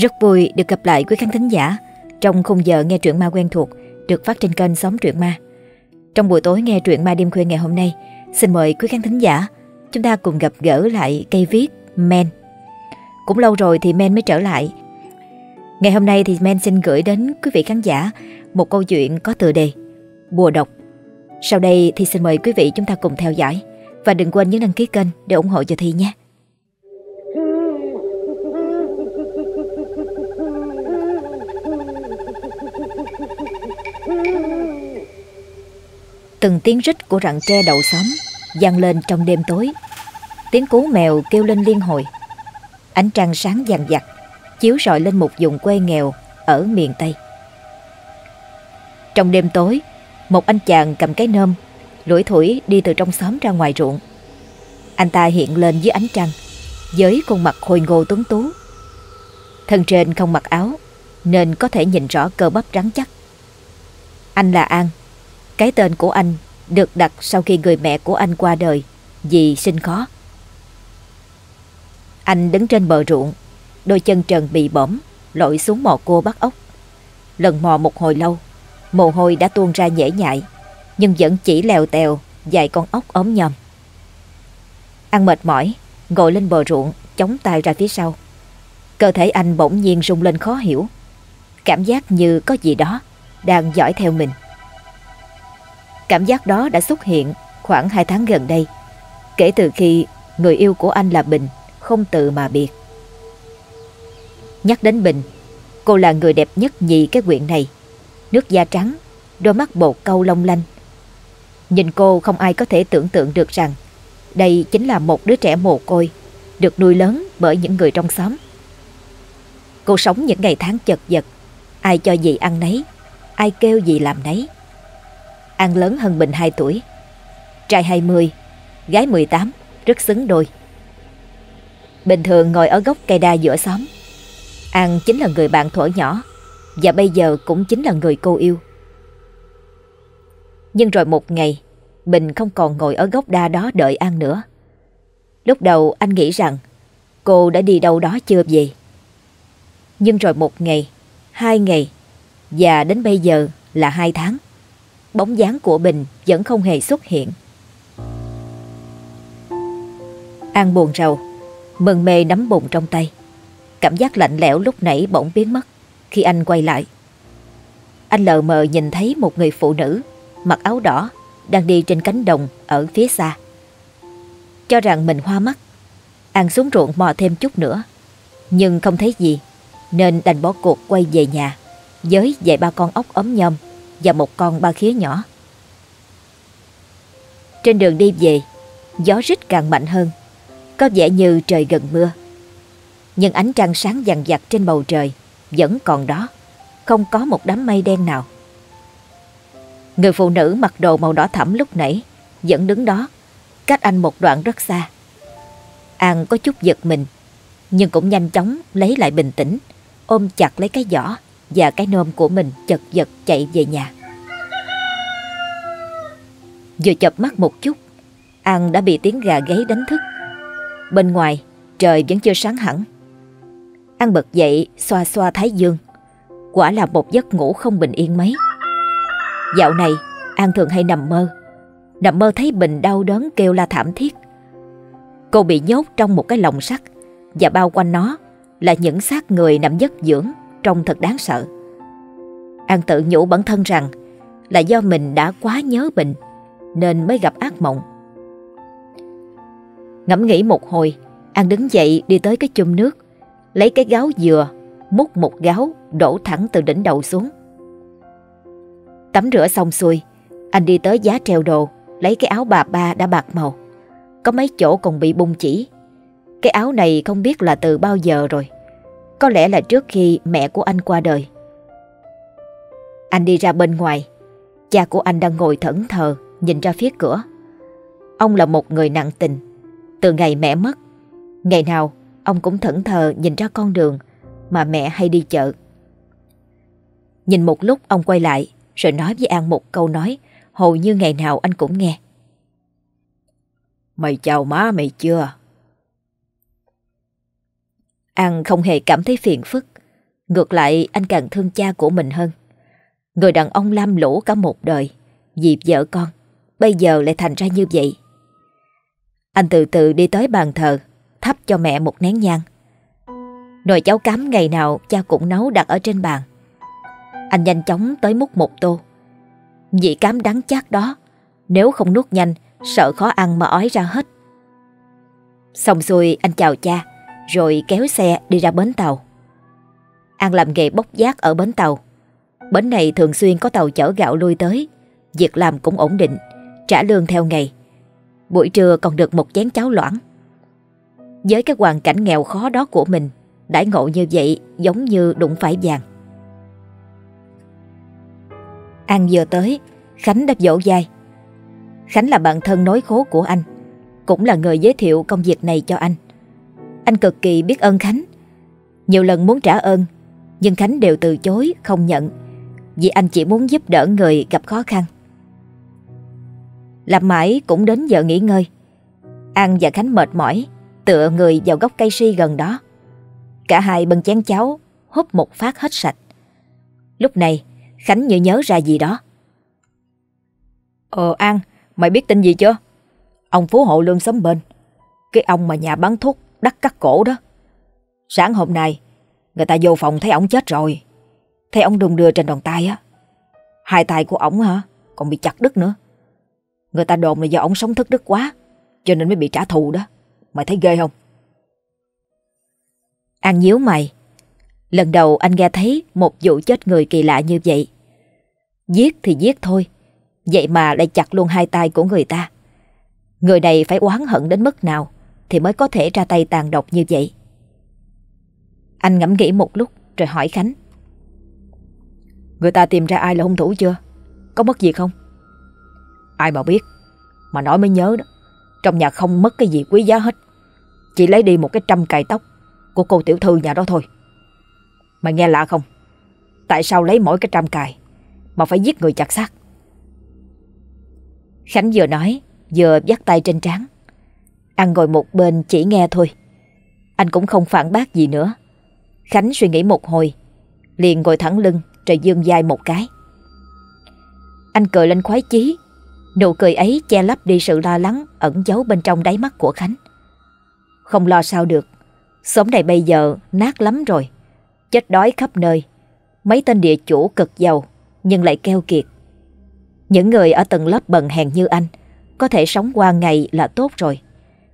Rất vui được gặp lại quý khán thính giả trong khung giờ nghe truyện ma quen thuộc được phát trên kênh Sóng Truyện Ma. Trong buổi tối nghe truyện ma đêm khuya ngày hôm nay, xin mời quý khán thính giả chúng ta cùng gặp gỡ lại cây viết Men. Cũng lâu rồi thì Men mới trở lại. Ngày hôm nay thì Men xin gửi đến quý vị khán giả một câu chuyện có tựa đề Bùa độc. Sau đây thì xin mời quý vị chúng ta cùng theo dõi và đừng quên nhấn đăng ký kênh để ủng hộ cho Thi nhé. Từng tiếng rít của rặng tre đầu xóm vang lên trong đêm tối. Tiếng cú mèo kêu lên liên hồi. Ánh trăng sáng vàng vặt chiếu rọi lên một vùng quê nghèo ở miền Tây. Trong đêm tối, một anh chàng cầm cái nơm, lủi thủi đi từ trong xóm ra ngoài ruộng. Anh ta hiện lên dưới ánh trăng, với khuôn mặt khôi ngô tuấn tú. Thân trên không mặc áo, nên có thể nhìn rõ cơ bắp rắn chắc. Anh là An, cái tên của anh được đặt sau khi người mẹ của anh qua đời vì sinh khó. Anh đứng trên bờ ruộng, đôi chân trần bị bỏm, lội xuống mò cua bắt ốc. Lần mò một hồi lâu, mồ hôi đã tuôn ra nhễ nhại, nhưng vẫn chỉ lèo tèo vài con ốc ốm nhầm. Ăn mệt mỏi, ngồi lên bờ ruộng, chống tay ra phía sau. Cơ thể anh bỗng nhiên rung lên khó hiểu. Cảm giác như có gì đó đang dõi theo mình. Cảm giác đó đã xuất hiện khoảng 2 tháng gần đây, kể từ khi người yêu của anh là Bình không tự mà biệt. Nhắc đến Bình, cô là người đẹp nhất nhì cái quyện này. Nước da trắng, đôi mắt bột câu long lanh. Nhìn cô không ai có thể tưởng tượng được rằng đây chính là một đứa trẻ mồ côi, được nuôi lớn bởi những người trong xóm. Cô sống những ngày tháng chật vật, ai cho gì ăn nấy, ai kêu gì làm nấy. An lớn hơn Bình 2 tuổi. Trai 20, gái 18, rất xứng đôi. Bình thường ngồi ở gốc cây đa giữa xóm. An chính là người bạn thuở nhỏ và bây giờ cũng chính là người cô yêu. Nhưng rồi một ngày, Bình không còn ngồi ở gốc đa đó đợi An nữa. Lúc đầu anh nghĩ rằng cô đã đi đâu đó chưa về. Nhưng rồi một ngày, hai ngày và đến bây giờ là hai tháng bóng dáng của Bình vẫn không hề xuất hiện. An buồn rầu, mừng mê nắm bụng trong tay. Cảm giác lạnh lẽo lúc nãy bỗng biến mất khi anh quay lại. Anh lờ mờ nhìn thấy một người phụ nữ mặc áo đỏ đang đi trên cánh đồng ở phía xa. Cho rằng mình hoa mắt, An xuống ruộng mò thêm chút nữa, nhưng không thấy gì nên đành bỏ cuộc quay về nhà với vài ba con ốc ấm nhom và một con ba khía nhỏ. Trên đường đi về, gió rít càng mạnh hơn, có vẻ như trời gần mưa. Nhưng ánh trăng sáng vàng vặt trên bầu trời vẫn còn đó, không có một đám mây đen nào. Người phụ nữ mặc đồ màu đỏ thẫm lúc nãy vẫn đứng đó, cách anh một đoạn rất xa. An có chút giật mình, nhưng cũng nhanh chóng lấy lại bình tĩnh, ôm chặt lấy cái giỏ và cái nôm của mình chật vật chạy về nhà. Vừa chập mắt một chút, An đã bị tiếng gà gáy đánh thức. Bên ngoài, trời vẫn chưa sáng hẳn. An bật dậy xoa xoa thái dương. Quả là một giấc ngủ không bình yên mấy. Dạo này, An thường hay nằm mơ. Nằm mơ thấy Bình đau đớn kêu la thảm thiết. Cô bị nhốt trong một cái lồng sắt và bao quanh nó là những xác người nằm giấc dưỡng trông thật đáng sợ. An tự nhủ bản thân rằng là do mình đã quá nhớ Bình nên mới gặp ác mộng. Ngẫm nghĩ một hồi, An đứng dậy đi tới cái chum nước, lấy cái gáo dừa, múc một gáo đổ thẳng từ đỉnh đầu xuống. Tắm rửa xong xuôi, anh đi tới giá treo đồ, lấy cái áo bà ba đã bạc màu. Có mấy chỗ còn bị bung chỉ. Cái áo này không biết là từ bao giờ rồi. Có lẽ là trước khi mẹ của anh qua đời. Anh đi ra bên ngoài. Cha của anh đang ngồi thẫn thờ, nhìn ra phía cửa. Ông là một người nặng tình. Từ ngày mẹ mất, ngày nào ông cũng thẫn thờ nhìn ra con đường mà mẹ hay đi chợ. Nhìn một lúc ông quay lại rồi nói với An một câu nói hầu như ngày nào anh cũng nghe. Mày chào má mày chưa? An không hề cảm thấy phiền phức, Ngược lại anh càng thương cha của mình hơn. Người đàn ông lam lũ cả một đời dịp vợ con, bây giờ lại thành ra như vậy. Anh từ từ đi tới bàn thờ, thắp cho mẹ một nén nhang. Nồi cháo cám ngày nào cha cũng nấu đặt ở trên bàn. Anh nhanh chóng tới múc một tô. Vị cám đắng chát đó, nếu không nuốt nhanh, sợ khó ăn mà ói ra hết. Xong xuôi anh chào cha, rồi kéo xe đi ra bến tàu. An làm nghề bốc giác ở bến tàu. Bến này thường xuyên có tàu chở gạo lui tới, việc làm cũng ổn định, trả lương theo ngày. Buổi trưa còn được một chén cháo loãng. Với cái hoàn cảnh nghèo khó đó của mình, đãi ngộ như vậy giống như đụng phải vàng. An vừa tới, Khánh đã dỗ dai. Khánh là bạn thân nối khố của anh, cũng là người giới thiệu công việc này cho anh. Anh cực kỳ biết ơn Khánh. Nhiều lần muốn trả ơn, nhưng Khánh đều từ chối, không nhận, vì anh chỉ muốn giúp đỡ người gặp khó khăn. Làm mãi cũng đến giờ nghỉ ngơi. An và Khánh mệt mỏi, tựa người vào gốc cây si gần đó. Cả hai bưng chén cháo, húp một phát hết sạch. Lúc này, Khánh như nhớ ra gì đó. Ờ An, mày biết tin gì chưa? Ông Phú Hộ Lương sống bên. Cái ông mà nhà bán thuốc đắt cắt cổ đó. Sáng hôm nay, người ta vô phòng thấy ông chết rồi. Thấy ông đùng đưa trên đòn tay á. Hai tay của ổng hả? Còn bị chặt đứt nữa. Người ta đồn là do ổng sống thức đức quá, cho nên mới bị trả thù đó. Mày thấy ghê không? An nhíu mày. Lần đầu anh nghe thấy một vụ chết người kỳ lạ như vậy. Giết thì giết thôi, vậy mà lại chặt luôn hai tay của người ta. Người này phải oán hận đến mức nào thì mới có thể ra tay tàn độc như vậy. Anh ngẫm nghĩ một lúc, rồi hỏi Khánh. Người ta tìm ra ai là hung thủ chưa? Có mất gì không? Ai mà biết, Mà nói mới nhớ đó Trong nhà không mất cái gì quý giá hết Chỉ lấy đi một cái trăm cài tóc Của cô tiểu thư nhà đó thôi Mày nghe lạ không Tại sao lấy mỗi cái trăm cài Mà phải giết người chặt xác Khánh vừa nói, Vừa dắt tay trên trán ăn ngồi một bên chỉ nghe thôi Anh cũng không phản bác gì nữa Khánh suy nghĩ một hồi Liền ngồi thẳng lưng Rồi dương vai một cái Anh cười lên khoái chí Nụ cười ấy che lấp đi sự lo lắng ẩn giấu bên trong đáy mắt của Khánh. Không lo sao được, sống này bây giờ nát lắm rồi. Chết đói khắp nơi, mấy tên địa chủ cực giàu nhưng lại keo kiệt. Những người ở tầng lớp bần hèn như anh có thể sống qua ngày là tốt rồi.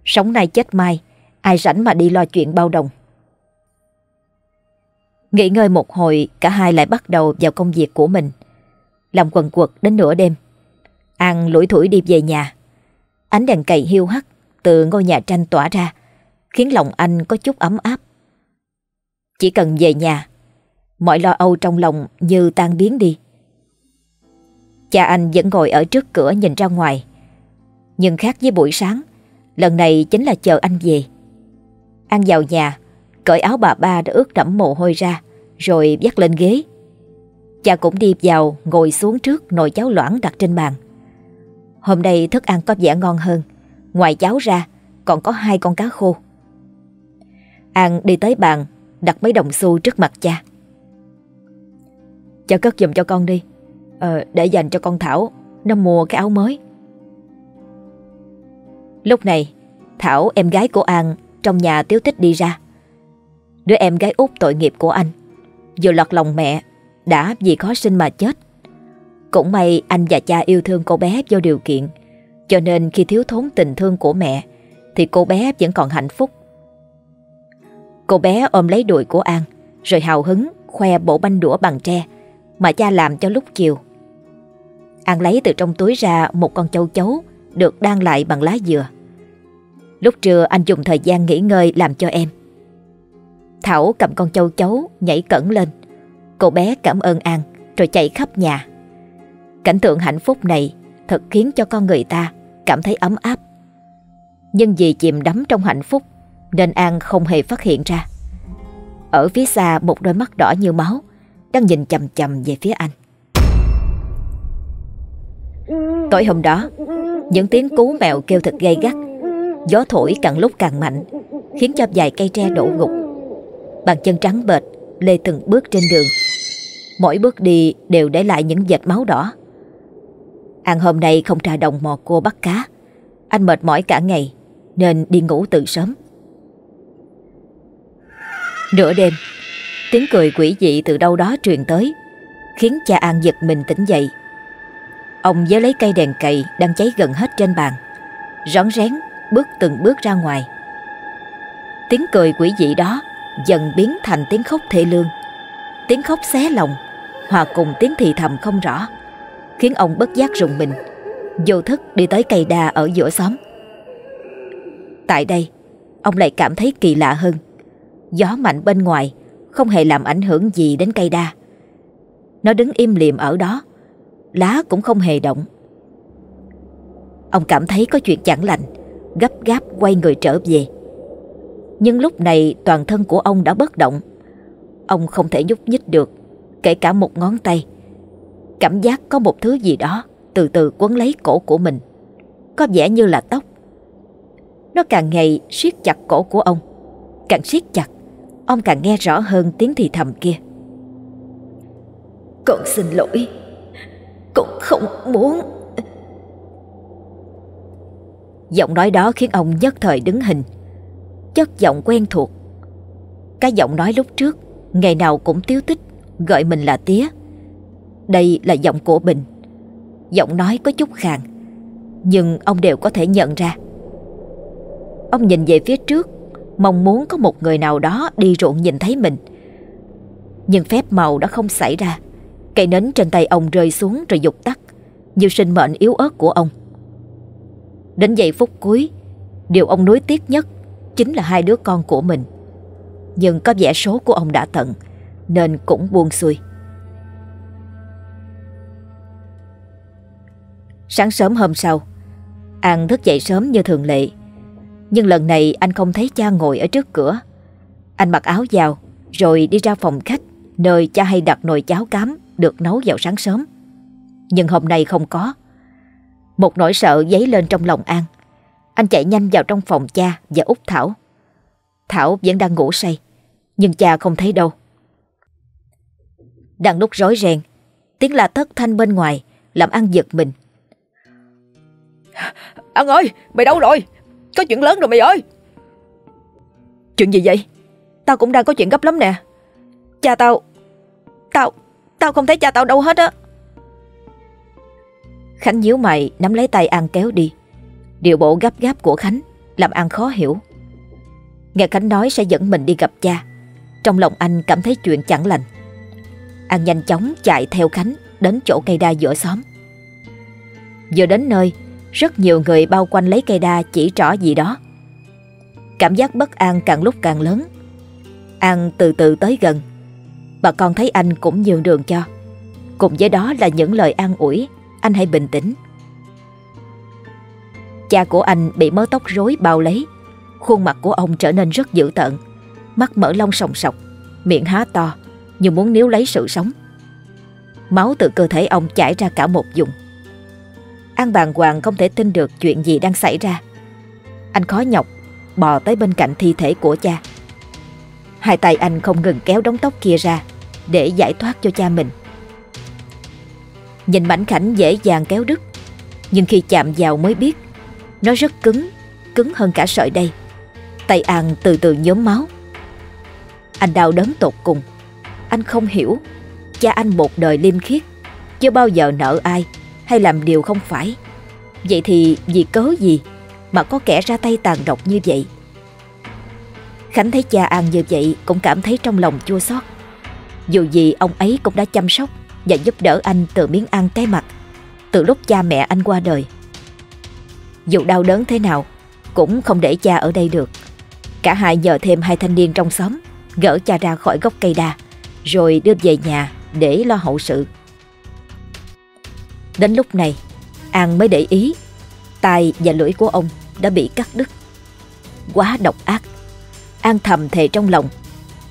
Sống nay chết mai, ai rảnh mà đi lo chuyện bao đồng. Nghỉ ngơi một hồi, cả hai lại bắt đầu vào công việc của mình. Làm quần quật đến nửa đêm. An lủi thủi đi về nhà. Ánh đèn cầy hiu hắt từ ngôi nhà tranh tỏa ra, khiến lòng anh có chút ấm áp. Chỉ cần về nhà, mọi lo âu trong lòng như tan biến đi. Cha anh vẫn ngồi ở trước cửa nhìn ra ngoài. Nhưng khác với buổi sáng, lần này chính là chờ anh về. An vào nhà, cởi áo bà ba đã ướt đẫm mồ hôi ra, rồi dắt lên ghế. Cha cũng đi vào ngồi xuống trước nồi cháo loãng đặt trên bàn. Hôm nay thức ăn có vẻ ngon hơn Ngoài cháo ra còn có hai con cá khô An đi tới bàn Đặt mấy đồng xu trước mặt cha Cha cất giùm cho con đi ờ, Để dành cho con Thảo Nó mua cái áo mới Lúc này Thảo, em gái của An, Trong nhà tiếu tích đi ra. Đứa em gái út tội nghiệp của anh. Vừa lọt lòng mẹ, Đã vì khó sinh mà chết. Cũng may anh và cha yêu thương cô bé do điều kiện. Cho nên khi thiếu thốn tình thương của mẹ, Thì cô bé vẫn còn hạnh phúc. Cô bé ôm lấy đùi của An, Rồi hào hứng khoe bộ banh đũa bằng tre Mà cha làm cho lúc chiều. An lấy từ trong túi ra một con châu chấu Được đan lại bằng lá dừa. Lúc trưa anh dùng thời gian nghỉ ngơi làm cho em Thảo cầm con châu chấu nhảy cẩn lên Cô bé cảm ơn An Rồi chạy khắp nhà Cảnh tượng hạnh phúc này thật khiến cho con người ta cảm thấy ấm áp. Nhưng vì chìm đắm trong hạnh phúc nên An không hề phát hiện ra. Ở phía xa một đôi mắt đỏ như máu đang nhìn chầm chầm về phía anh. Tối hôm đó, những tiếng cú mèo kêu thật gay gắt, gió thổi càng lúc càng mạnh, khiến cho vài cây tre đổ gục. Bàn chân trắng bệt, lê từng bước trên đường. Mỗi bước đi đều để lại những vệt máu đỏ. Ăn hôm nay không ra đồng mò cua bắt cá. Anh mệt mỏi cả ngày nên đi ngủ từ sớm. Nửa đêm, tiếng cười quỷ dị từ đâu đó truyền tới, khiến cha An giật mình tỉnh dậy. Ông với lấy cây đèn cầy đang cháy gần hết trên bàn, rón rén bước từng bước ra ngoài. Tiếng cười quỷ dị đó dần biến thành tiếng khóc thê lương, tiếng khóc xé lòng, hòa cùng tiếng thì thầm không rõ, khiến ông bất giác rùng mình, vô thức đi tới cây đa ở giữa xóm. Tại đây, ông lại cảm thấy kỳ lạ hơn. Gió mạnh bên ngoài không hề làm ảnh hưởng gì đến cây đa. Nó đứng im liềm ở đó, lá cũng không hề động. Ông cảm thấy có chuyện chẳng lành, gấp gáp quay người trở về. Nhưng lúc này toàn thân của ông đã bất động. Ông không thể nhúc nhích được, kể cả một ngón tay. Cảm giác có một thứ gì đó từ từ quấn lấy cổ của mình. Có vẻ như là tóc. Nó càng ngày siết chặt cổ của ông. Càng siết chặt, ông càng nghe rõ hơn tiếng thì thầm kia. Con xin lỗi, con không muốn... Giọng nói đó khiến ông nhất thời đứng hình. Chất giọng quen thuộc. Cái giọng nói lúc trước, Ngày nào cũng tiếu tích, Gọi mình là tía. Đây là giọng của Bình. Giọng nói có chút khàn, Nhưng ông đều có thể nhận ra. Ông nhìn về phía trước, Mong muốn có một người nào đó đi ruộng nhìn thấy mình. Nhưng phép màu đã không xảy ra, Cây nến trên tay ông rơi xuống rồi dục tắt, Như sinh mệnh yếu ớt của ông. Đến giây phút cuối, Điều ông nuối tiếc nhất Chính là hai đứa con của mình. Nhưng có vẻ số của ông đã tận, Nên cũng buông xuôi. Sáng sớm hôm sau, An thức dậy sớm như thường lệ. Nhưng lần này anh không thấy cha ngồi ở trước cửa. Anh mặc áo vào, Rồi đi ra phòng khách, Nơi cha hay đặt nồi cháo cám Được nấu vào sáng sớm. Nhưng hôm nay không có một nỗi sợ dấy lên trong lòng An. Anh chạy nhanh vào trong phòng cha và út Thảo. Thảo vẫn đang ngủ say Nhưng cha không thấy đâu. Đang lúc rối ren Tiếng la thất thanh bên ngoài Làm An giật mình. An ơi mày đâu rồi? Có chuyện lớn rồi mày ơi. Chuyện gì vậy? Tao cũng đang có chuyện gấp lắm nè. Cha tao Tao Tao không thấy cha tao đâu hết á Khánh nhíu mày, nắm lấy tay An kéo đi. Điều bộ gấp gáp của Khánh Làm An khó hiểu. Nghe Khánh nói sẽ dẫn mình đi gặp cha. Trong lòng anh cảm thấy chuyện chẳng lành. An nhanh chóng chạy theo Khánh Đến chỗ cây đa giữa xóm. Vừa đến nơi, Rất nhiều người bao quanh lấy cây đa chỉ trỏ gì đó. Cảm giác bất an càng lúc càng lớn. An từ từ tới gần. Bà con thấy anh cũng nhường đường cho. Cùng với đó là những lời an ủi anh hãy bình tĩnh. Cha của anh bị mớ tóc rối bao lấy. Khuôn mặt của ông trở nên rất dữ tợn. Mắt mở lông sòng sọc, Miệng há to, Như muốn níu lấy sự sống. Máu từ cơ thể ông chảy ra cả một vùng. An bàng hoàng không thể tin được chuyện gì đang xảy ra. Anh khó nhọc, Bò tới bên cạnh thi thể của cha. Hai tay anh không ngừng kéo đống tóc kia ra Để giải thoát cho cha mình. Nhìn mảnh khảnh dễ dàng kéo đứt. Nhưng khi chạm vào mới biết, Nó rất cứng Cứng hơn cả sợi đây Tay An từ từ nhóm máu. Anh đau đớn tột cùng. Anh không hiểu, Cha anh một đời liêm khiết, Chưa bao giờ nợ ai Hay làm điều không phải. Vậy thì vì cớ gì Mà có kẻ ra tay tàn độc như vậy? Khánh thấy cha An như vậy Cũng cảm thấy trong lòng chua xót. Dù gì ông ấy cũng đã chăm sóc và giúp đỡ anh từ miếng ăn cái mặt từ lúc cha mẹ anh qua đời. Dù đau đớn thế nào, cũng không để cha ở đây được. Cả hai nhờ thêm hai thanh niên trong xóm gỡ cha ra khỏi gốc cây đa, rồi đưa về nhà để lo hậu sự. Đến lúc này, An mới để ý, tai và lưỡi của ông đã bị cắt đứt. Quá độc ác. An thầm thề trong lòng,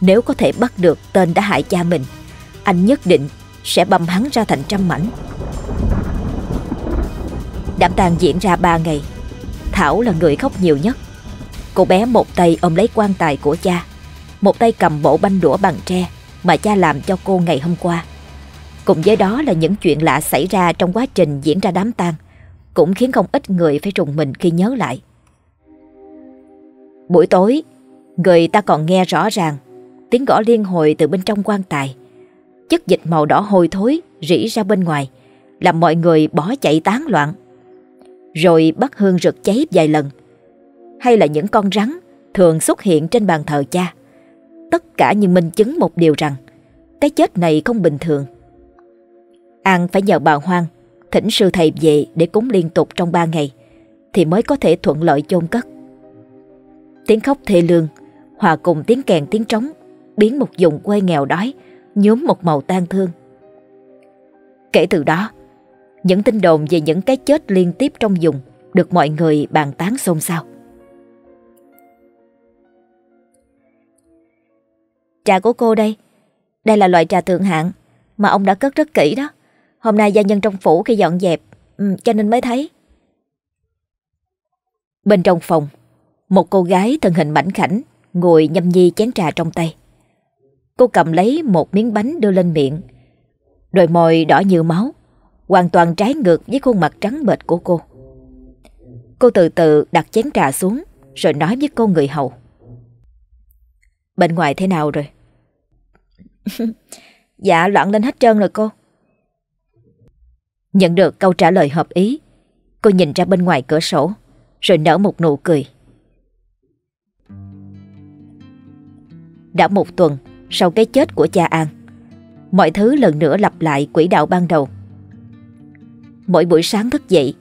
nếu có thể bắt được tên đã hại cha mình, anh nhất định sẽ băm hắn ra thành trăm mảnh. Đám tang diễn ra ba ngày. Thảo là người khóc nhiều nhất. Cô bé một tay ôm lấy quan tài của cha, một tay cầm bộ banh đũa bằng tre, mà cha làm cho cô ngày hôm qua. Cùng với đó là những chuyện lạ xảy ra trong quá trình diễn ra đám tang cũng khiến không ít người phải trùng mình khi nhớ lại. Buổi tối, người ta còn nghe rõ ràng tiếng gõ liên hồi từ bên trong quan tài. Chất dịch màu đỏ hôi thối rỉ ra bên ngoài, làm mọi người bỏ chạy tán loạn. Rồi bắt hương rực cháy vài lần. Hay là những con rắn thường xuất hiện trên bàn thờ cha. Tất cả như minh chứng một điều rằng cái chết này không bình thường. An phải nhờ bà Hoang thỉnh sư thầy về để cúng liên tục trong ba ngày thì mới có thể thuận lợi chôn cất. Tiếng khóc thê lương hòa cùng tiếng kèn tiếng trống biến một vùng quê nghèo đói nhuốm một màu tan thương. Kể từ đó, những tin đồn về những cái chết liên tiếp trong vùng được mọi người bàn tán xôn xao. Trà của cô đây, đây là loại trà thượng hạng mà ông đã cất rất kỹ đó. Hôm nay gia nhân trong phủ khi dọn dẹp, ừ, cho nên mới thấy. Bên trong phòng, một cô gái thân hình mảnh khảnh ngồi nhâm nhi chén trà trong tay. Cô cầm lấy một miếng bánh đưa lên miệng. Đôi môi đỏ như máu, hoàn toàn trái ngược với khuôn mặt trắng bệch của cô. Cô từ từ đặt chén trà xuống rồi nói với cô người hầu. Bên ngoài thế nào rồi? dạ loạn lên hết trơn rồi cô. Nhận được câu trả lời hợp ý, cô nhìn ra bên ngoài cửa sổ rồi nở một nụ cười. Đã một tuần sau cái chết của cha An, mọi thứ lần nữa lặp lại quỹ đạo ban đầu. Mỗi buổi sáng thức dậy,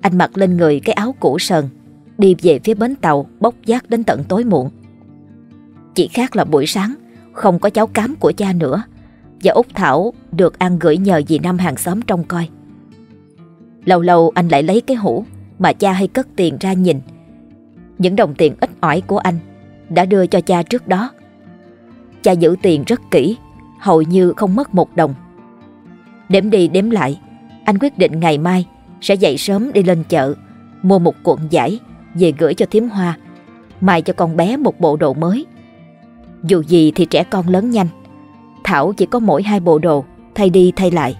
anh mặc lên người cái áo cũ sờn, đi về phía bến tàu bốc giác đến tận tối muộn. Chỉ khác là buổi sáng, không có cháu cám của cha nữa, và Út Thảo được an gửi nhờ dì Năm hàng xóm trông coi. Lâu lâu anh lại lấy cái hũ mà cha hay cất tiền ra nhìn. Những đồng tiền ít ỏi của anh đã đưa cho cha trước đó. Cha giữ tiền rất kỹ, hầu như không mất một đồng. Đếm đi đếm lại, anh quyết định ngày mai sẽ dậy sớm đi lên chợ, mua một cuộn giải về gửi cho thím hoa, mai cho con bé một bộ đồ mới. Dù gì thì trẻ con lớn nhanh, Thảo chỉ có mỗi hai bộ đồ, thay đi thay lại.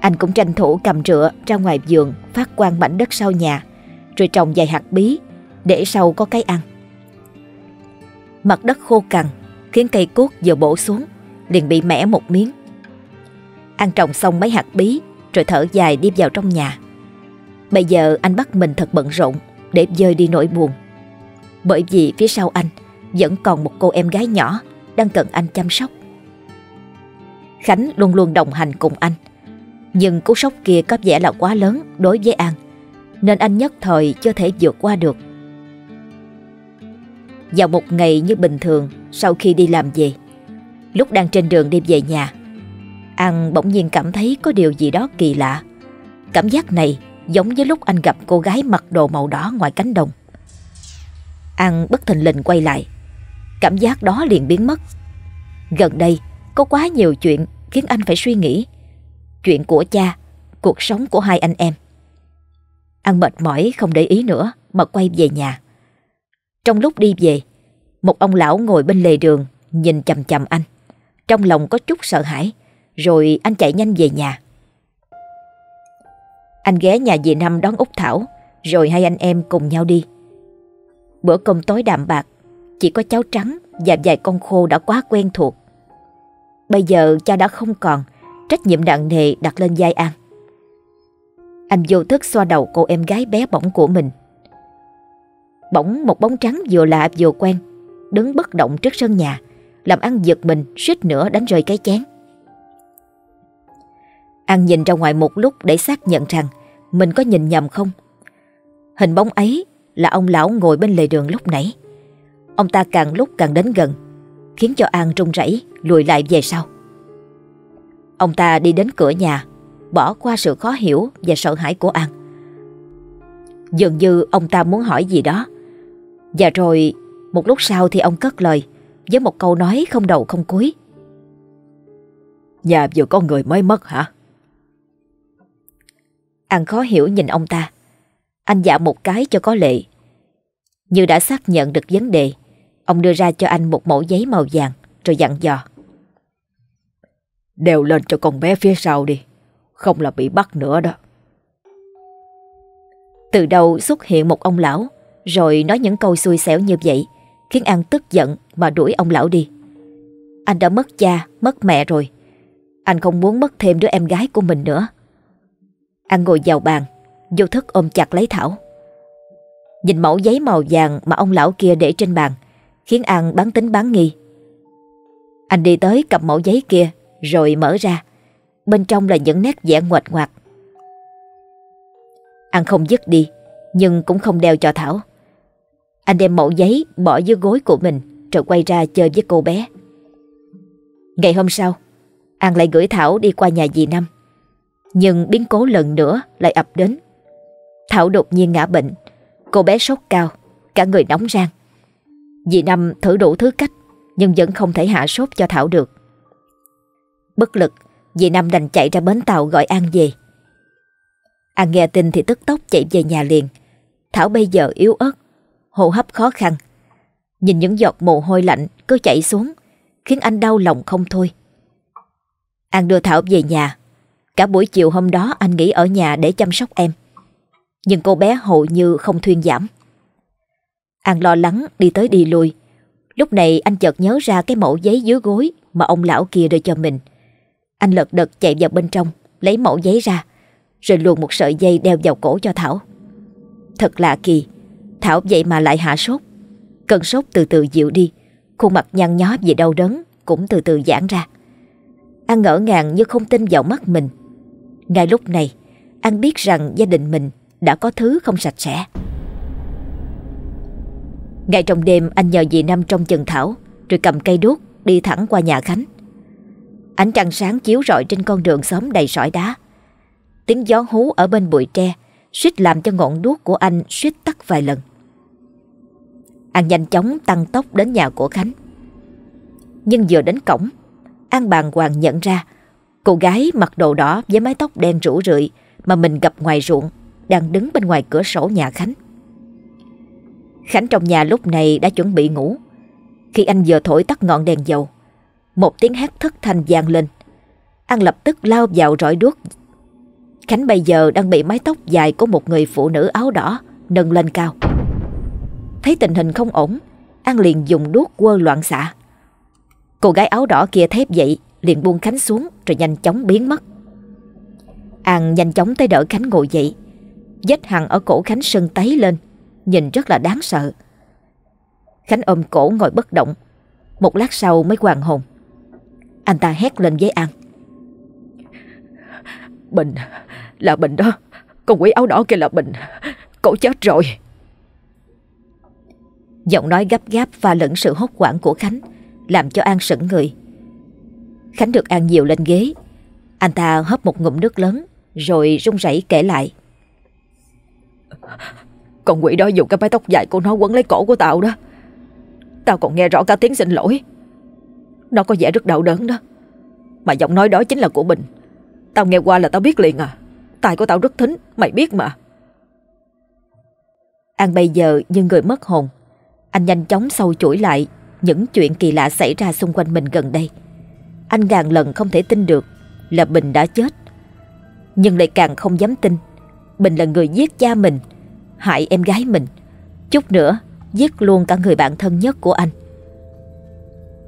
Anh cũng tranh thủ cầm rửa ra ngoài vườn phát quang mảnh đất sau nhà, rồi trồng vài hạt bí để sau có cái ăn. Mặt đất khô cằn, khiến cây cốt vừa bổ xuống, liền bị mẻ một miếng. Ăn trồng xong mấy hạt bí, rồi thở dài đi vào trong nhà. Bây giờ anh bắt mình thật bận rộn để dơi đi nỗi buồn. Bởi vì phía sau anh vẫn còn một cô em gái nhỏ đang cần anh chăm sóc. Khánh luôn luôn đồng hành cùng anh, nhưng cú sốc kia có vẻ là quá lớn đối với An, Nên anh nhất thời chưa thể vượt qua được vào một ngày như bình thường Sau khi đi làm về. Lúc đang trên đường đi về nhà An bỗng nhiên cảm thấy có điều gì đó kỳ lạ. Cảm giác này giống với lúc anh gặp cô gái mặc đồ màu đỏ ngoài cánh đồng. An bất thình lình quay lại. Cảm giác đó liền biến mất. Gần đây có quá nhiều chuyện khiến anh phải suy nghĩ. Chuyện của cha, cuộc sống của hai anh em. an mệt mỏi không để ý nữa mà quay về nhà. Trong lúc đi về, một ông lão ngồi bên lề đường nhìn chầm chầm anh. Trong lòng có chút sợ hãi, rồi anh chạy nhanh về nhà. Anh ghé nhà dì Năm đón Út Thảo, rồi hai anh em cùng nhau đi. Bữa cơm tối đạm bạc, chỉ có cháo trắng và vài con khô đã quá quen thuộc. Bây giờ cha đã không còn, Trách nhiệm nặng nề đặt lên vai An Anh vô thức xoa đầu cô em gái bé bỏng của mình Bỗng một bóng trắng vừa lạ vừa quen Đứng bất động trước sân nhà Làm An giật mình suýt nữa đánh rơi cái chén An nhìn ra ngoài một lúc để xác nhận rằng Mình có nhìn nhầm không Hình bóng ấy là ông lão ngồi bên lề đường lúc nãy Ông ta càng lúc càng đến gần Khiến cho An run rẩy lùi lại về sau Ông ta đi đến cửa nhà, bỏ qua sự khó hiểu và sợ hãi của An. Dường như ông ta muốn hỏi gì đó. Và rồi một lúc sau thì ông cất lời với một câu nói không đầu không cuối. Nhà vừa có người mới mất hả? An khó hiểu nhìn ông ta. Anh dạ một cái cho có lệ. Như đã xác nhận được vấn đề, ông đưa ra cho anh một mẫu giấy màu vàng rồi dặn dò. Đeo lên cho con bé phía sau đi, không là bị bắt nữa đó. Từ đầu xuất hiện một ông lão, rồi nói những câu xui xẻo như vậy, khiến An tức giận mà đuổi ông lão đi. Anh đã mất cha, mất mẹ rồi. Anh không muốn mất thêm đứa em gái của mình nữa. An ngồi vào bàn, vô thức ôm chặt lấy Thảo. Nhìn mẫu giấy màu vàng mà ông lão kia để trên bàn, khiến An bán tính bán nghi. Anh đi tới cầm mẫu giấy kia, rồi mở ra. Bên trong là những nét vẽ ngoạch ngoạc. An không dứt đi, nhưng cũng không đeo cho Thảo. Anh đem mẫu giấy bỏ dưới gối của mình, rồi quay ra chơi với cô bé. Ngày hôm sau, An lại gửi Thảo đi qua nhà dì Năm. Nhưng biến cố lần nữa lại ập đến. Thảo đột nhiên ngã bệnh, cô bé sốt cao, cả người nóng rang. Dì Năm thử đủ thứ cách, nhưng vẫn không thể hạ sốt cho Thảo được. Bất lực, dì Năm đành chạy ra bến tàu gọi An về. An nghe tin thì tức tốc chạy về nhà liền. Thảo bây giờ yếu ớt, hô hấp khó khăn. Nhìn những giọt mồ hôi lạnh cứ chảy xuống, khiến anh đau lòng không thôi. An đưa Thảo về nhà. Cả buổi chiều hôm đó anh nghỉ ở nhà để chăm sóc em. Nhưng cô bé hầu như không thuyên giảm. An lo lắng đi tới đi lui. Lúc này anh chợt nhớ ra cái mẫu giấy dưới gối mà ông lão kia đưa cho mình. Anh lật đật chạy vào bên trong, lấy mẫu giấy ra, rồi luồn một sợi dây đeo vào cổ cho Thảo. Thật lạ kỳ, Thảo vậy mà lại hạ sốt. Cơn sốt từ từ dịu đi, khuôn mặt nhăn nhó vì đau đớn cũng từ từ giãn ra. An ngỡ ngàng như không tin vào mắt mình. Ngay lúc này, An biết rằng gia đình mình đã có thứ không sạch sẽ. Ngay trong đêm anh nhờ dì Năm trong chừng Thảo Rồi cầm cây đuốc đi thẳng qua nhà Khánh Ánh trăng sáng chiếu rọi trên con đường xóm đầy sỏi đá Tiếng gió hú ở bên bụi tre suýt làm cho ngọn đuốc của anh suýt tắt vài lần An nhanh chóng tăng tốc đến nhà của Khánh Nhưng vừa đến cổng An bàng hoàng nhận ra Cô gái mặc đồ đỏ với mái tóc đen rủ rượi Mà mình gặp ngoài ruộng Đang đứng bên ngoài cửa sổ nhà Khánh Khánh trong nhà lúc này đã chuẩn bị ngủ. Khi anh vừa thổi tắt ngọn đèn dầu, một tiếng hát thất thanh vang lên. An lập tức lao vào rọi đuốc. Khánh bây giờ đang bị mái tóc dài của một người phụ nữ áo đỏ nâng lên cao. Thấy tình hình không ổn, An liền dùng đuốc quơ loạn xạ. Cô gái áo đỏ kia thép vậy, liền buông Khánh xuống rồi nhanh chóng biến mất. An nhanh chóng tới đỡ Khánh ngồi dậy. Vết hằn ở cổ Khánh sưng tấy lên, nhìn rất là đáng sợ. Khánh ôm cổ ngồi bất động, một lát sau mới hoàn hồn. Anh ta hét lên với An. Bình, là Bình đó, con quỷ áo đỏ kia là Bình, cổ chết rồi. Giọng nói gấp gáp và lẫn sự hốt hoảng của Khánh làm cho An sững người. Khánh được An nhiều lên ghế. Anh ta hấp một ngụm nước lớn rồi run rẩy kể lại. Con quỷ đó dùng cái mái tóc dài của nó quấn lấy cổ của tao đó Tao còn nghe rõ cả tiếng xin lỗi Nó có vẻ rất đau đớn đó Mà giọng nói đó chính là của Bình Tao nghe qua là tao biết liền à Tài của tao rất thính Mày biết mà An bây giờ như người mất hồn Anh nhanh chóng sâu chuỗi lại Những chuyện kỳ lạ xảy ra xung quanh mình gần đây Anh ngàn lần không thể tin được Là Bình đã chết Nhưng lại càng không dám tin Bình là người giết cha mình hại em gái mình. Chút nữa, giết luôn cả người bạn thân nhất của anh.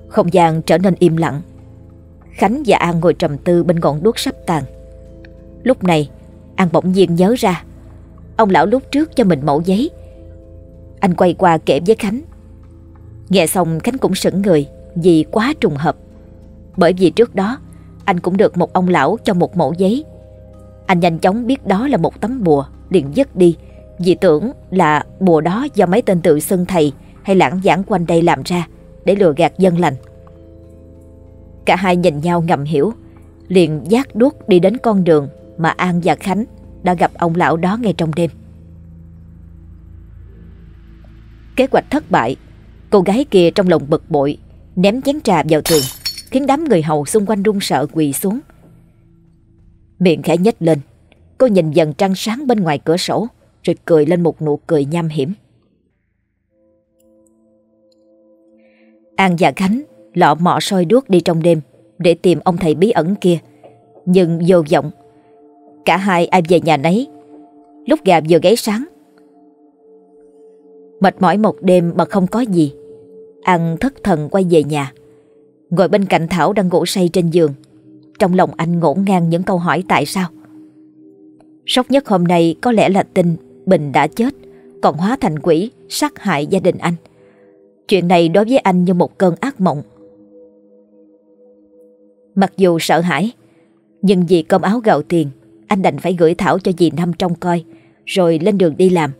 Không gian trở nên im lặng. Khánh và An ngồi trầm tư bên ngọn đuốc sắp tàn. Lúc này, An bỗng nhiên nhớ ra. Ông lão lúc trước cho mình mẫu giấy. Anh quay qua kể với Khánh. Nghe xong Khánh cũng sững người vì quá trùng hợp. Bởi vì trước đó, anh cũng được một ông lão cho một mẫu giấy. Anh nhanh chóng biết đó là một tấm bùa, liền dứt đi Dì tưởng là bùa đó do mấy tên tự xưng thầy hay lãng giảng quanh đây làm ra để lừa gạt dân lành. Cả hai nhìn nhau ngầm hiểu, liền giác đuốc đi đến con đường mà An và Khánh đã gặp ông lão đó ngay trong đêm. Kế hoạch thất bại, cô gái kia trong lòng bực bội, ném chén trà vào tường, khiến đám người hầu xung quanh run sợ quỳ xuống. Miệng khẽ nhếch lên, cô nhìn dần trăng sáng bên ngoài cửa sổ rồi cười lên một nụ cười nham hiểm. An và Khánh Lọ mọ soi đuốc đi trong đêm, Để tìm ông thầy bí ẩn kia. Nhưng vô vọng, Cả hai ai về nhà nấy. Lúc gà vừa gáy sáng, Mệt mỏi một đêm mà không có gì, An thất thần quay về nhà. Ngồi bên cạnh Thảo đang ngủ say trên giường, Trong lòng anh ngổn ngang những câu hỏi tại sao. Sốc nhất hôm nay có lẽ là tin Bình đã chết, Còn hóa thành quỷ sát hại gia đình anh. Chuyện này đối với anh như một cơn ác mộng. Mặc dù sợ hãi, Nhưng vì cơm áo gạo tiền, Anh đành phải gửi Thảo cho dì Năm trông coi, Rồi lên đường đi làm.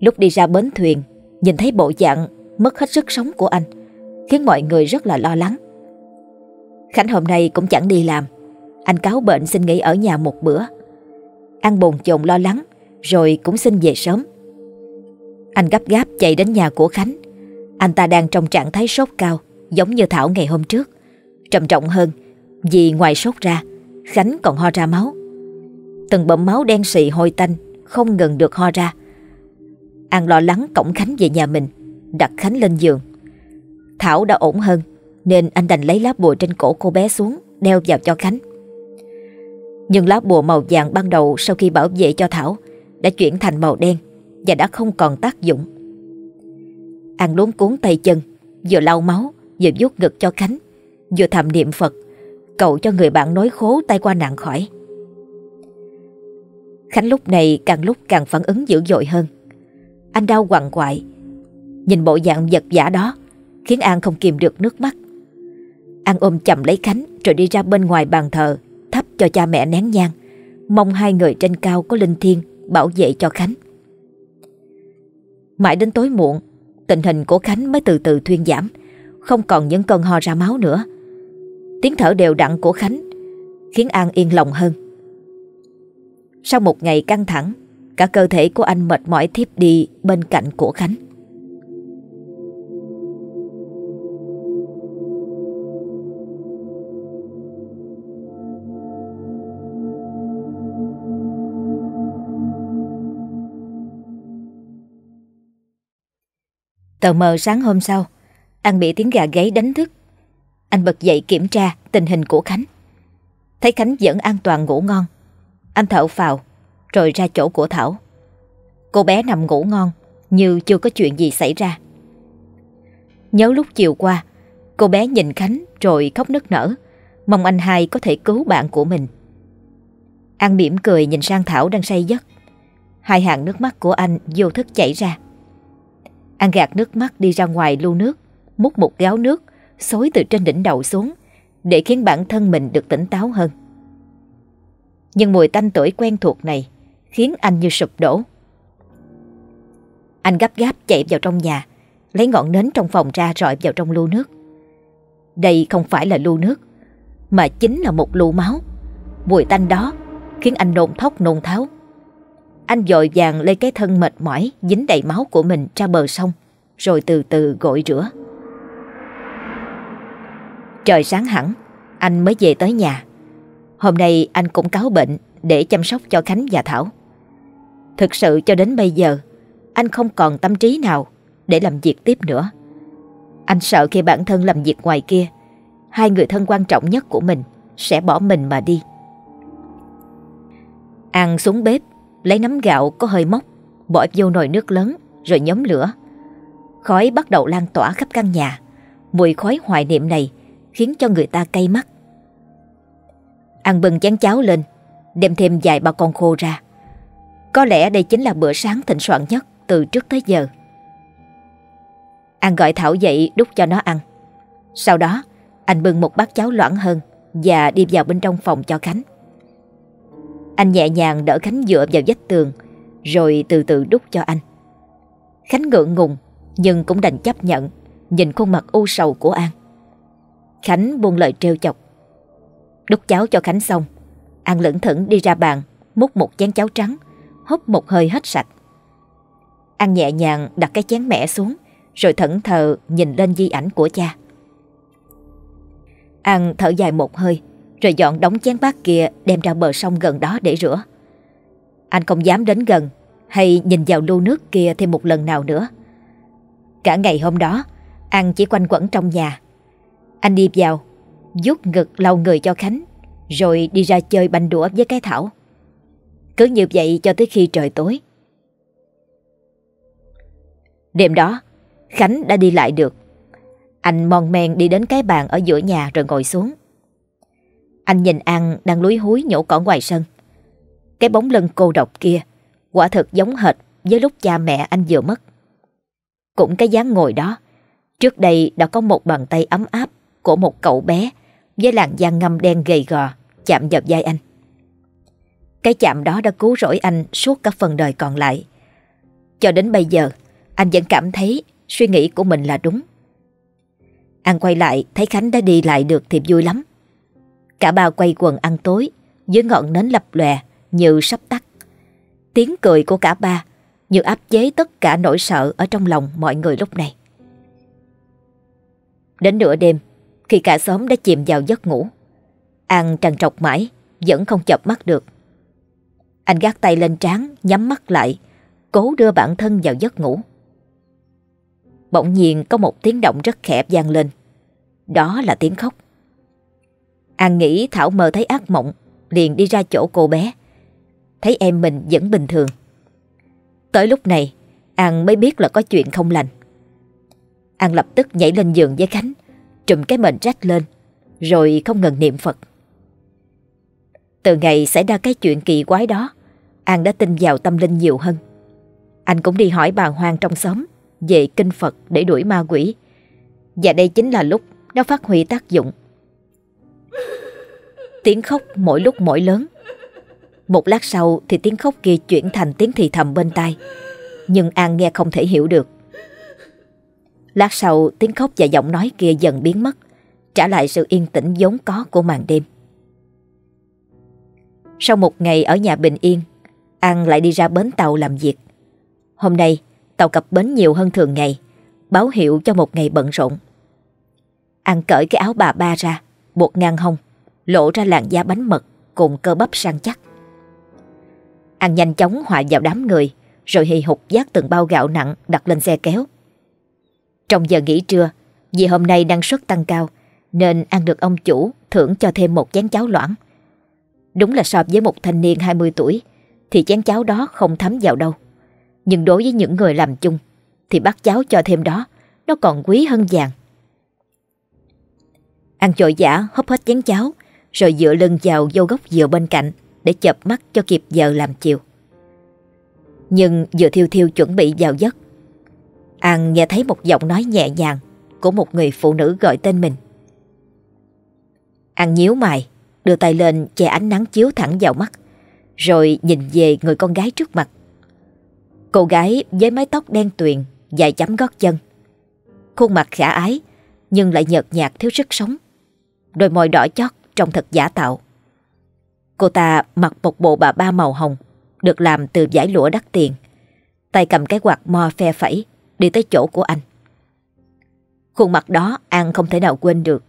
Lúc đi ra bến thuyền, Nhìn thấy bộ dạng mất hết sức sống của anh, Khiến mọi người rất là lo lắng. Khánh hôm nay cũng chẳng đi làm, Anh cáo bệnh xin nghỉ ở nhà một bữa. Ăn bồn chồn lo lắng, Rồi cũng xin về sớm. Anh gấp gáp chạy đến nhà của Khánh, Anh ta đang trong trạng thái sốt cao, Giống như Thảo ngày hôm trước. Trầm trọng hơn. Vì ngoài sốt ra, Khánh còn ho ra máu. Từng bậm máu đen xị hôi tanh, Không ngừng được ho ra. An lo lắng cổng Khánh về nhà mình, Đặt Khánh lên giường. Thảo đã ổn hơn, Nên anh đành lấy lá bùa trên cổ cô bé xuống, Đeo vào cho Khánh. Nhưng lá bùa màu vàng ban đầu Sau khi bảo vệ cho Thảo, Đã chuyển thành màu đen Và đã không còn tác dụng. An luống cuốn tay chân, Vừa lau máu, Vừa vuốt ngực cho Khánh. Vừa thầm niệm Phật. Cầu cho người bạn nói khố tay qua nạn khỏi. Khánh lúc này càng lúc càng phản ứng dữ dội hơn. Anh đau quằn quại, Nhìn bộ dạng vật giả đó, Khiến An không kìm được nước mắt. An ôm chầm lấy Khánh Rồi đi ra bên ngoài bàn thờ, Thắp cho cha mẹ nén nhang, Mong hai người trên cao có linh thiêng Bảo vệ cho Khánh. Mãi đến tối muộn, Tình hình của Khánh mới từ từ thuyên giảm, Không còn những cơn ho ra máu nữa. Tiếng thở đều đặn của Khánh, Khiến An yên lòng hơn. Sau một ngày căng thẳng, Cả cơ thể của anh mệt mỏi thiếp đi bên cạnh của Khánh. Tờ mờ sáng hôm sau, An bị tiếng gà gáy đánh thức. Anh bật dậy kiểm tra tình hình của Khánh. Thấy Khánh vẫn an toàn ngủ ngon. Anh thở phào Rồi ra chỗ của Thảo. Cô bé nằm ngủ ngon Như chưa có chuyện gì xảy ra. Nhớ lúc chiều qua Cô bé nhìn Khánh rồi khóc nức nở. Mong anh hai có thể cứu bạn của mình. An mỉm cười nhìn sang Thảo đang say giấc. Hai hàng nước mắt của anh vô thức chảy ra. An gạt nước mắt đi ra ngoài lu nước, múc một gáo nước, xối từ trên đỉnh đầu xuống, để khiến bản thân mình được tỉnh táo hơn. Nhưng mùi tanh tuổi quen thuộc này khiến anh như sụp đổ. Anh gấp gáp chạy vào trong nhà, lấy ngọn nến trong phòng ra rọi vào trong lu nước. Đây không phải là lu nước, mà chính là một lu máu. Mùi tanh đó khiến anh nôn thốc nôn tháo. Anh dội vàng lấy cái thân mệt mỏi dính đầy máu của mình ra bờ sông rồi từ từ gội rửa. Trời sáng hẳn, anh mới về tới nhà. Hôm nay anh cũng cáo bệnh để chăm sóc cho Khánh và Thảo. Thực sự cho đến bây giờ, anh không còn tâm trí nào để làm việc tiếp nữa. Anh sợ khi bản thân làm việc ngoài kia, hai người thân quan trọng nhất của mình sẽ bỏ mình mà đi. An xuống bếp Lấy nắm gạo có hơi mốc Bỏ vô nồi nước lớn Rồi nhóm lửa Khói bắt đầu lan tỏa khắp căn nhà Mùi khói hoài niệm này Khiến cho người ta cay mắt. Ăn bừng chén cháo lên, Đem thêm vài ba con khô ra. Có lẽ đây chính là bữa sáng thịnh soạn nhất Từ trước tới giờ. An gọi Thảo dậy đút cho nó ăn. Sau đó, Anh bưng một bát cháo loãng hơn Và đi vào bên trong phòng cho Khánh. Anh nhẹ nhàng đỡ Khánh dựa vào vách tường, Rồi từ từ đút cho anh. Khánh ngượng ngùng, Nhưng cũng đành chấp nhận, Nhìn khuôn mặt u sầu của An. Khánh buông lời trêu chọc Đút cháo cho Khánh xong An lững thững đi ra bàn Múc một chén cháo trắng Húp một hơi hết sạch An nhẹ nhàng đặt cái chén mẹ xuống Rồi thẫn thờ nhìn lên di ảnh của cha An thở dài một hơi rồi dọn đống chén bát kia đem ra bờ sông gần đó để rửa. Anh không dám đến gần hay nhìn vào lu nước kia thêm một lần nào nữa. Cả ngày hôm đó, An chỉ quanh quẩn trong nhà, anh đi vào, vuốt ngực lau người cho Khánh, rồi đi ra chơi banh đũa với cái thảo. Cứ như vậy cho tới khi trời tối. Đêm đó, Khánh đã đi lại được. Anh mon men đi đến cái bàn ở giữa nhà rồi ngồi xuống. Anh nhìn An đang lúi húi nhổ cỏ ngoài sân. Cái bóng lưng cô độc kia quả thật giống hệt với lúc cha mẹ anh vừa mất. Cũng cái dáng ngồi đó, trước đây đã có một bàn tay ấm áp của một cậu bé với làn da ngâm đen gầy gò chạm vào vai anh. Cái chạm đó đã cứu rỗi anh suốt cả phần đời còn lại. Cho đến bây giờ, anh vẫn cảm thấy suy nghĩ của mình là đúng. Anh quay lại thấy Khánh đã đi lại được thì vui lắm. Cả ba quay quần ăn tối dưới ngọn nến lập lòe như sắp tắt. Tiếng cười của cả ba như áp chế tất cả nỗi sợ ở trong lòng mọi người lúc này. Đến nửa đêm, khi cả xóm đã chìm vào giấc ngủ, An trằn trọc mãi, vẫn không chập mắt được. Anh gác tay lên trán, nhắm mắt lại, cố đưa bản thân vào giấc ngủ. Bỗng nhiên có một tiếng động rất khẽ vang lên. Đó là tiếng khóc. An nghĩ Thảo mơ thấy ác mộng, liền đi ra chỗ cô bé. Thấy em mình vẫn bình thường. Tới lúc này, An mới biết là có chuyện không lành. An lập tức nhảy lên giường với Khánh, trùm cái mền rách lên, rồi không ngừng niệm Phật. Từ ngày xảy ra cái chuyện kỳ quái đó, An đã tin vào tâm linh nhiều hơn. Anh cũng đi hỏi bà Hoang trong xóm về kinh Phật để đuổi ma quỷ. Và đây chính là lúc nó phát huy tác dụng. Tiếng khóc mỗi lúc mỗi lớn. Một lát sau thì tiếng khóc kia chuyển thành tiếng thì thầm bên tai. Nhưng An nghe không thể hiểu được. Lát sau tiếng khóc và giọng nói kia dần biến mất, trả lại sự yên tĩnh vốn có của màn đêm. Sau một ngày ở nhà bình yên, An lại đi ra bến tàu làm việc. Hôm nay, tàu cập bến nhiều hơn thường ngày, báo hiệu cho một ngày bận rộn. An cởi cái áo bà ba ra, buộc ngang hông, lộ ra làn da bánh mật cùng cơ bắp săn chắc. An nhanh chóng hòa vào đám người, rồi hì hục giác từng bao gạo nặng đặt lên xe kéo. Trong giờ nghỉ trưa, vì hôm nay năng suất tăng cao, nên ăn được ông chủ thưởng cho thêm một chén cháo loãng. Đúng là so với một thanh niên 20 tuổi, thì chén cháo đó không thấm vào đâu. Nhưng đối với những người làm chung, thì bát cháo cho thêm đó, nó còn quý hơn vàng. Ăn trội giả hấp hết chén cháo, rồi dựa lưng vào vô gốc dừa bên cạnh để chập mắt cho kịp giờ làm chiều. Nhưng vừa thiêu thiêu chuẩn bị vào giấc, An nghe thấy một giọng nói nhẹ nhàng của một người phụ nữ gọi tên mình. An nhíu mày, đưa tay lên che ánh nắng chiếu thẳng vào mắt, rồi nhìn về người con gái trước mặt. Cô gái với mái tóc đen tuyền, dài chấm gót chân. Khuôn mặt khả ái, nhưng lại nhợt nhạt thiếu sức sống. Đôi môi đỏ chót trông thật giả tạo. Cô ta mặc một bộ bà ba màu hồng, được làm từ vải lụa đắt tiền. Tay cầm cái quạt mo phe phẩy, đi tới chỗ của anh. Khuôn mặt đó An không thể nào quên được.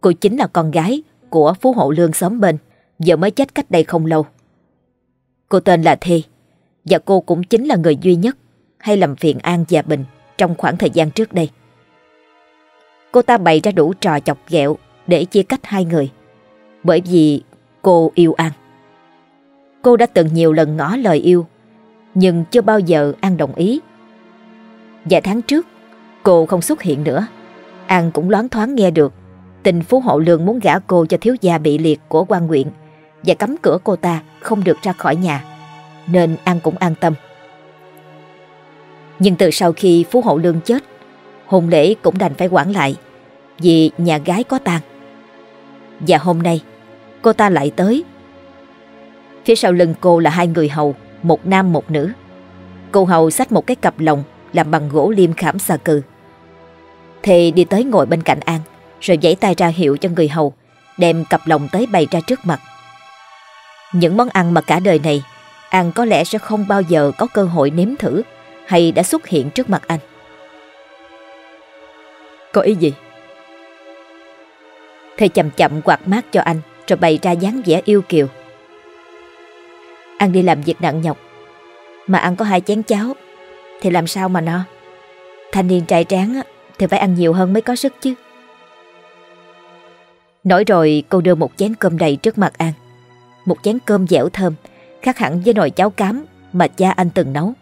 Cô chính là con gái của Phú Hộ Lương xóm bên, giờ mới chết cách đây không lâu. Cô tên là Thi, và cô cũng chính là người duy nhất hay làm phiền An và Bình trong khoảng thời gian trước đây. Cô ta bày ra đủ trò chọc ghẹo để chia cách hai người, bởi vì cô yêu An. Cô đã từng nhiều lần ngỏ lời yêu, nhưng chưa bao giờ An đồng ý. Và tháng trước, cô không xuất hiện nữa. An cũng loáng thoáng nghe được tình Phú Hộ Lương muốn gả cô cho thiếu gia bị liệt của quan nguyện và cấm cửa cô ta không được ra khỏi nhà, nên An cũng an tâm. Nhưng từ sau khi Phú Hộ Lương chết, hôn lễ cũng đành phải quản lại vì nhà gái có tang. Và hôm nay, cô ta lại tới. Phía sau lưng cô là hai người hầu, một nam một nữ. Cô hầu xách một cái cặp lồng làm bằng gỗ liêm khảm xà cừ. Thì đi tới ngồi bên cạnh An, rồi giãy tay ra hiệu cho người hầu, đem cặp lồng tới bày ra trước mặt. Những món ăn mà cả đời này, An có lẽ sẽ không bao giờ có cơ hội nếm thử hay đã xuất hiện trước mặt anh. Có ý gì? Thầy chậm chậm quạt mát cho anh rồi bày ra dáng vẻ yêu kiều. Ăn đi làm việc nặng nhọc mà ăn có hai chén cháo thì làm sao mà no. Thanh niên trai tráng thì phải ăn nhiều hơn mới có sức chứ. Nói rồi cô đưa một chén cơm đầy trước mặt An. Một chén cơm dẻo thơm, khác hẳn với nồi cháo cám mà cha anh từng nấu.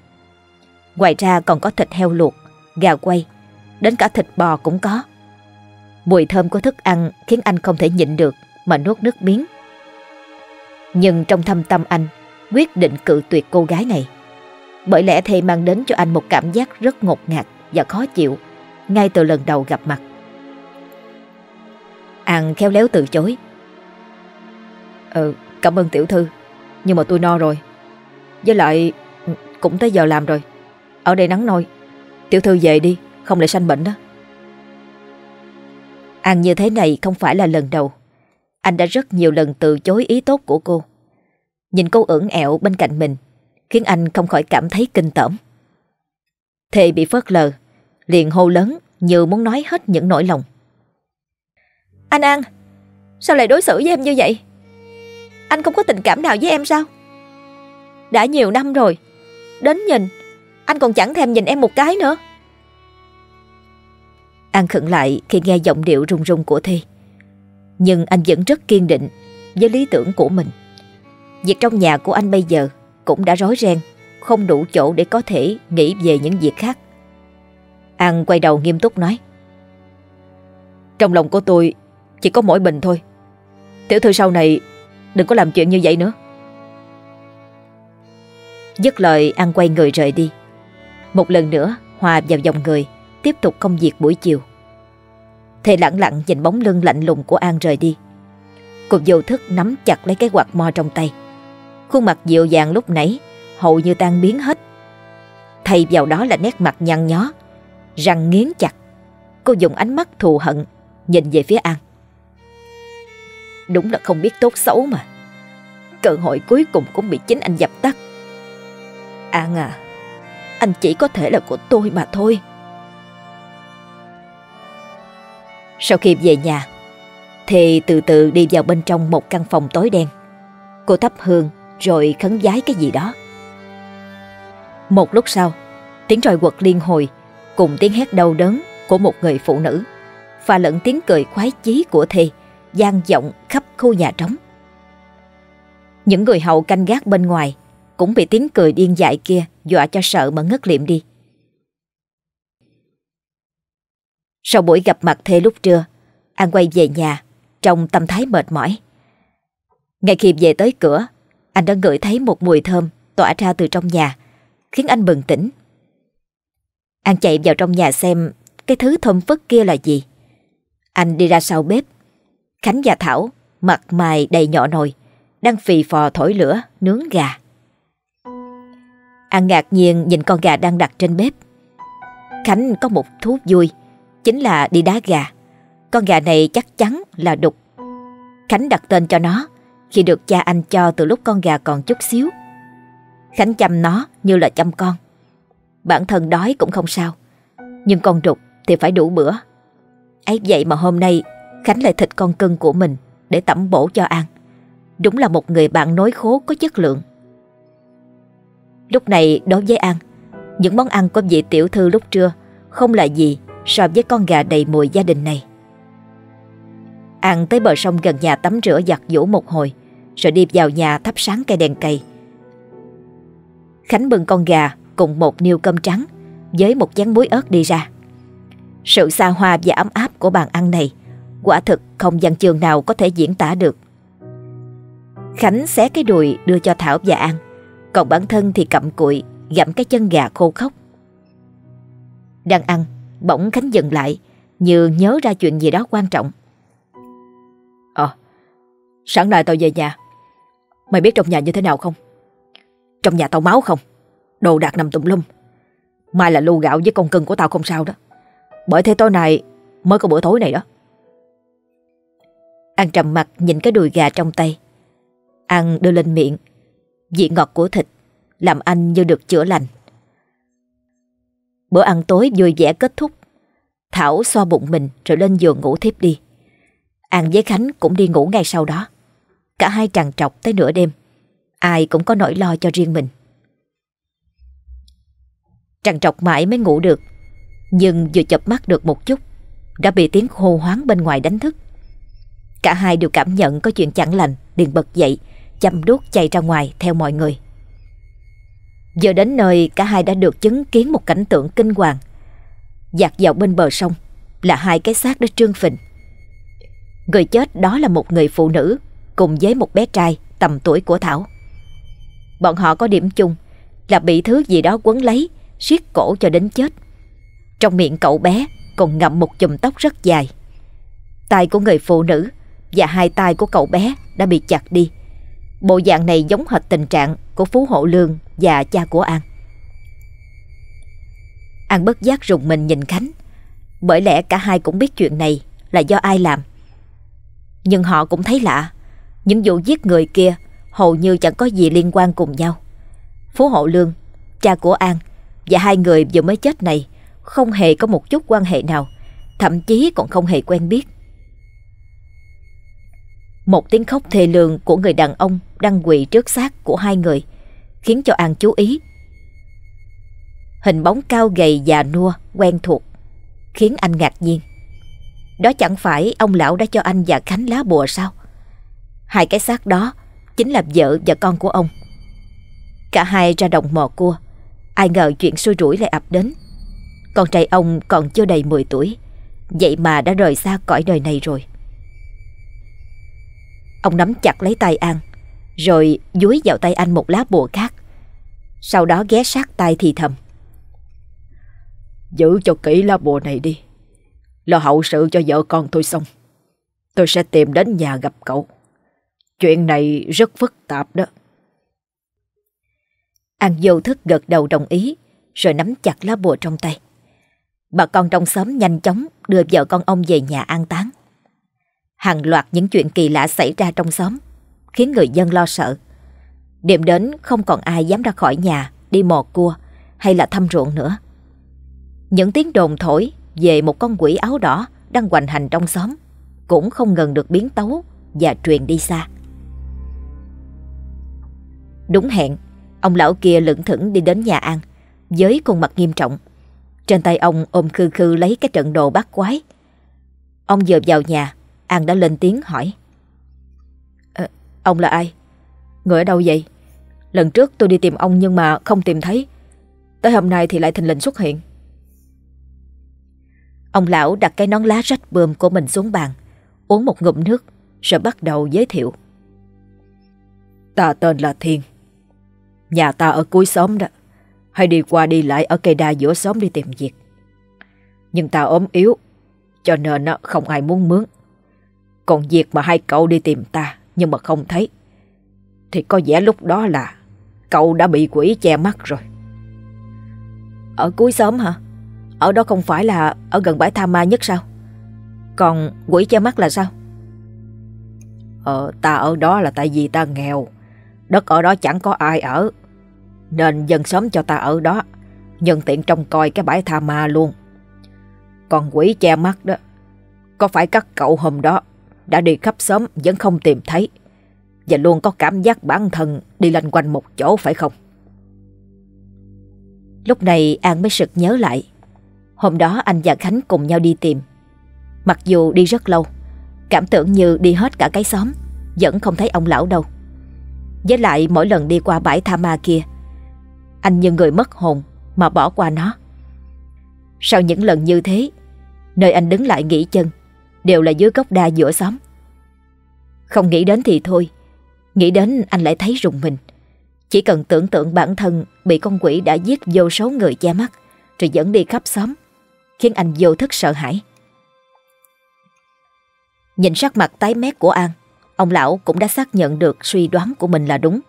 Ngoài ra còn có thịt heo luộc, gà quay, đến cả thịt bò cũng có. Mùi thơm của thức ăn khiến anh không thể nhịn được mà nuốt nước miếng. Nhưng trong thâm tâm anh quyết định cự tuyệt cô gái này. Bởi lẽ thề mang đến cho anh một cảm giác rất ngột ngạt và khó chịu ngay từ lần đầu gặp mặt. An khéo léo từ chối. Ừ, cảm ơn tiểu thư, nhưng mà tôi no rồi. Với lại cũng tới giờ làm rồi. Ở đây nắng nôi, tiểu thư về đi, không lại sanh bệnh đó. An như thế này không phải là lần đầu. Anh đã rất nhiều lần từ chối ý tốt của cô. Nhìn cô ưỡn ẹo bên cạnh mình, khiến anh không khỏi cảm thấy kinh tởm. Thề bị phớt lờ, liền hô lớn như muốn nói hết những nỗi lòng. Anh An, sao lại đối xử với em như vậy? Anh không có tình cảm nào với em sao? Đã nhiều năm rồi, đến nhìn, anh còn chẳng thèm nhìn em một cái nữa. An khựng lại khi nghe giọng điệu rung rung của Thi. Nhưng anh vẫn rất kiên định với lý tưởng của mình. Việc trong nhà của anh bây giờ cũng đã rối ren, không đủ chỗ để có thể nghĩ về những việc khác. An quay đầu nghiêm túc nói. Trong lòng của tôi chỉ có mỗi Bình thôi. Tiểu thư sau này đừng có làm chuyện như vậy nữa. Dứt lời An quay người rời đi. Một lần nữa hòa vào dòng người, tiếp tục công việc buổi chiều. Thầy lặng lặng nhìn bóng lưng lạnh lùng của An rời đi. Cô vô thức nắm chặt lấy cái quạt mo trong tay. Khuôn mặt dịu dàng lúc nãy hầu như tan biến hết. Thay vào đó là nét mặt nhăn nhó, răng nghiến chặt. Cô dùng ánh mắt thù hận nhìn về phía An. Đúng là không biết tốt xấu mà. Cơ hội cuối cùng cũng bị chính anh dập tắt. An à, anh chỉ có thể là của tôi mà thôi. Sau khi về nhà, thì từ từ đi vào bên trong một căn phòng tối đen. Cô thắp hương rồi khấn vái cái gì đó. Một lúc sau, tiếng roi quật liên hồi cùng tiếng hét đau đớn của một người phụ nữ và lẫn tiếng cười khoái chí của thề gian vọng khắp khu nhà trống. Những người hậu canh gác bên ngoài cũng bị tiếng cười điên dại kia dọa cho sợ mà ngất liệm đi. Sau buổi gặp mặt thê lúc trưa, An quay về nhà trong tâm thái mệt mỏi. Ngay khi về tới cửa, anh đã ngửi thấy một mùi thơm tỏa ra từ trong nhà, khiến anh bừng tỉnh. An chạy vào trong nhà xem cái thứ thơm phức kia là gì. Anh đi ra sau bếp. Khánh và Thảo, mặt mày đầy nhọ nồi, đang phì phò thổi lửa, nướng gà. An ngạc nhiên nhìn con gà đang đặt trên bếp. Khánh có một thú vui, chính là đi đá gà. Con gà này chắc chắn là đục. Khánh đặt tên cho nó khi được cha anh cho từ lúc con gà còn chút xíu. Khánh chăm nó như là chăm con. Bản thân đói cũng không sao, nhưng con rụt thì phải đủ bữa. ấy vậy mà hôm nay Khánh lại thịt con cưng của mình để tẩm bổ cho An. Đúng là một người bạn nối khố có chất lượng. Lúc này đối với An, những món ăn của vị tiểu thư lúc trưa không là gì so với con gà đầy mùi gia đình này. An tới bờ sông gần nhà tắm rửa giặt giũ một hồi, rồi đi vào nhà thắp sáng cây đèn cây. Khánh bưng con gà cùng một niêu cơm trắng với một chén muối ớt đi ra. Sự xa hoa và ấm áp của bàn ăn này quả thực không văn chương nào có thể diễn tả được. Khánh xé cái đùi đưa cho Thảo và An, còn bản thân thì cặm cụi gặm cái chân gà khô khốc. Đang ăn, bỗng Khánh dừng lại như nhớ ra chuyện gì đó quan trọng. Ờ, sáng nay tao về nhà. Mày biết trong nhà như thế nào không? Trong nhà tao máu không? Đồ đạc nằm tùm lum. Mai là lưu gạo với con cưng của tao không sao đó. Bởi thế tối nay mới có bữa tối này đó. An trầm mặt nhìn cái đùi gà trong tay. Ăn đưa lên miệng. Vị ngọt của thịt làm anh như được chữa lành. Bữa ăn tối vui vẻ kết thúc. Thảo xoa bụng mình rồi lên giường ngủ thiếp đi. An với Khánh cũng đi ngủ ngay sau đó. Cả hai trằn trọc tới nửa đêm. Ai cũng có nỗi lo cho riêng mình. Trằn trọc mãi mới ngủ được. Nhưng vừa chập mắt được một chút, đã bị tiếng hô hoáng bên ngoài đánh thức. Cả hai đều cảm nhận có chuyện chẳng lành, liền bật dậy, chăm đuốc chạy ra ngoài theo mọi người. Giờ đến nơi cả hai đã được chứng kiến một cảnh tượng kinh hoàng. Dạt vào bên bờ sông là hai cái xác đã trương phình. Người chết đó là một người phụ nữ cùng với một bé trai tầm tuổi của Thảo. Bọn họ có điểm chung là bị thứ gì đó quấn lấy, siết cổ cho đến chết. Trong miệng cậu bé còn ngậm một chùm tóc rất dài. tay của người phụ nữ và hai tay của cậu bé đã bị chặt đi. Bộ dạng này giống hệt tình trạng của Phú Hộ Lương và cha của An. An bất giác rùng mình nhìn Khánh, bởi lẽ cả hai cũng biết chuyện này là do ai làm. Nhưng họ cũng thấy lạ, những vụ giết người kia hầu như chẳng có gì liên quan cùng nhau. Phú Hộ Lương, cha của An và hai người vừa mới chết này không hề có một chút quan hệ nào, thậm chí còn không hề quen biết. Một tiếng khóc thê lương của người đàn ông đang quỳ trước xác của hai người khiến cho An chú ý. Hình bóng cao gầy già nua quen thuộc khiến anh ngạc nhiên. Đó chẳng phải ông lão đã cho anh và Khánh lá bùa sao? Hai cái xác đó chính là vợ và con của ông. Cả hai ra đồng mò cua, ai ngờ chuyện xui rủi lại ập đến. Con trai ông còn chưa đầy 10 tuổi, vậy mà đã rời xa cõi đời này rồi. Ông nắm chặt lấy tay An, rồi dúi vào tay anh một lá bùa khác. Sau đó ghé sát tay thì thầm. Giữ cho kỹ lá bùa này đi. Lo hậu sự cho vợ con tôi xong. Tôi sẽ tìm đến nhà gặp cậu. Chuyện này rất phức tạp đó. An vô thức gật đầu đồng ý, rồi nắm chặt lá bùa trong tay. Bà con trong xóm nhanh chóng đưa vợ con ông về nhà an táng. Hàng loạt những chuyện kỳ lạ xảy ra trong xóm, khiến người dân lo sợ. Đêm đến không còn ai dám ra khỏi nhà đi mò cua hay là thăm ruộng nữa. Những tiếng đồn thổi về một con quỷ áo đỏ đang hoành hành trong xóm cũng không ngừng được biến tấu và truyền đi xa. Đúng hẹn, ông lão kia lững thững đi đến nhà An với khuôn mặt nghiêm trọng. Trên tay ông ôm khư khư lấy cái trận đồ bắt quái. Ông vừa vào nhà, An đã lên tiếng hỏi. À, ông là ai? Người ở đâu vậy? Lần trước tôi đi tìm ông nhưng mà không tìm thấy. Tới hôm nay thì lại thình lình xuất hiện. Ông lão đặt cái nón lá rách bơm của mình xuống bàn, uống một ngụm nước, rồi bắt đầu giới thiệu. Ta tên là Thiên. Nhà ta ở cuối xóm đó. Hay đi qua đi lại ở cây đa giữa xóm đi tìm việc. Nhưng ta ốm yếu, cho nên không ai muốn mướn. Còn việc mà hai cậu đi tìm ta nhưng mà không thấy, thì có vẻ lúc đó là cậu đã bị quỷ che mắt rồi. Ở cuối xóm hả? Ở đó không phải là ở gần bãi tha ma nhất sao? Còn quỷ che mắt là sao? Ờ, ta ở đó là tại vì ta nghèo. Đất ở đó chẳng có ai ở. Nên dân xóm cho ta ở đó. Nhân tiện trông coi cái bãi tha ma luôn. Còn quỷ che mắt đó. Có phải các cậu hôm đó đã đi khắp xóm vẫn không tìm thấy. Và luôn có cảm giác bản thân đi lanh quanh một chỗ phải không? Lúc này An mới sực nhớ lại Hôm đó anh và Khánh cùng nhau đi tìm Mặc dù đi rất lâu, Cảm tưởng như đi hết cả cái xóm, Vẫn không thấy ông lão đâu Với lại mỗi lần đi qua bãi tha ma kia anh như người mất hồn Mà bỏ qua nó Sau những lần như thế Nơi anh đứng lại nghỉ chân Đều là dưới gốc đa giữa xóm Không nghĩ đến thì thôi Nghĩ đến anh lại thấy rùng mình Chỉ cần tưởng tượng bản thân Bị con quỷ đã giết vô số người che mắt Rồi dẫn đi khắp xóm khiến anh vô thức sợ hãi. Nhìn sắc mặt tái mét của An, ông lão cũng đã xác nhận được suy đoán của mình là đúng.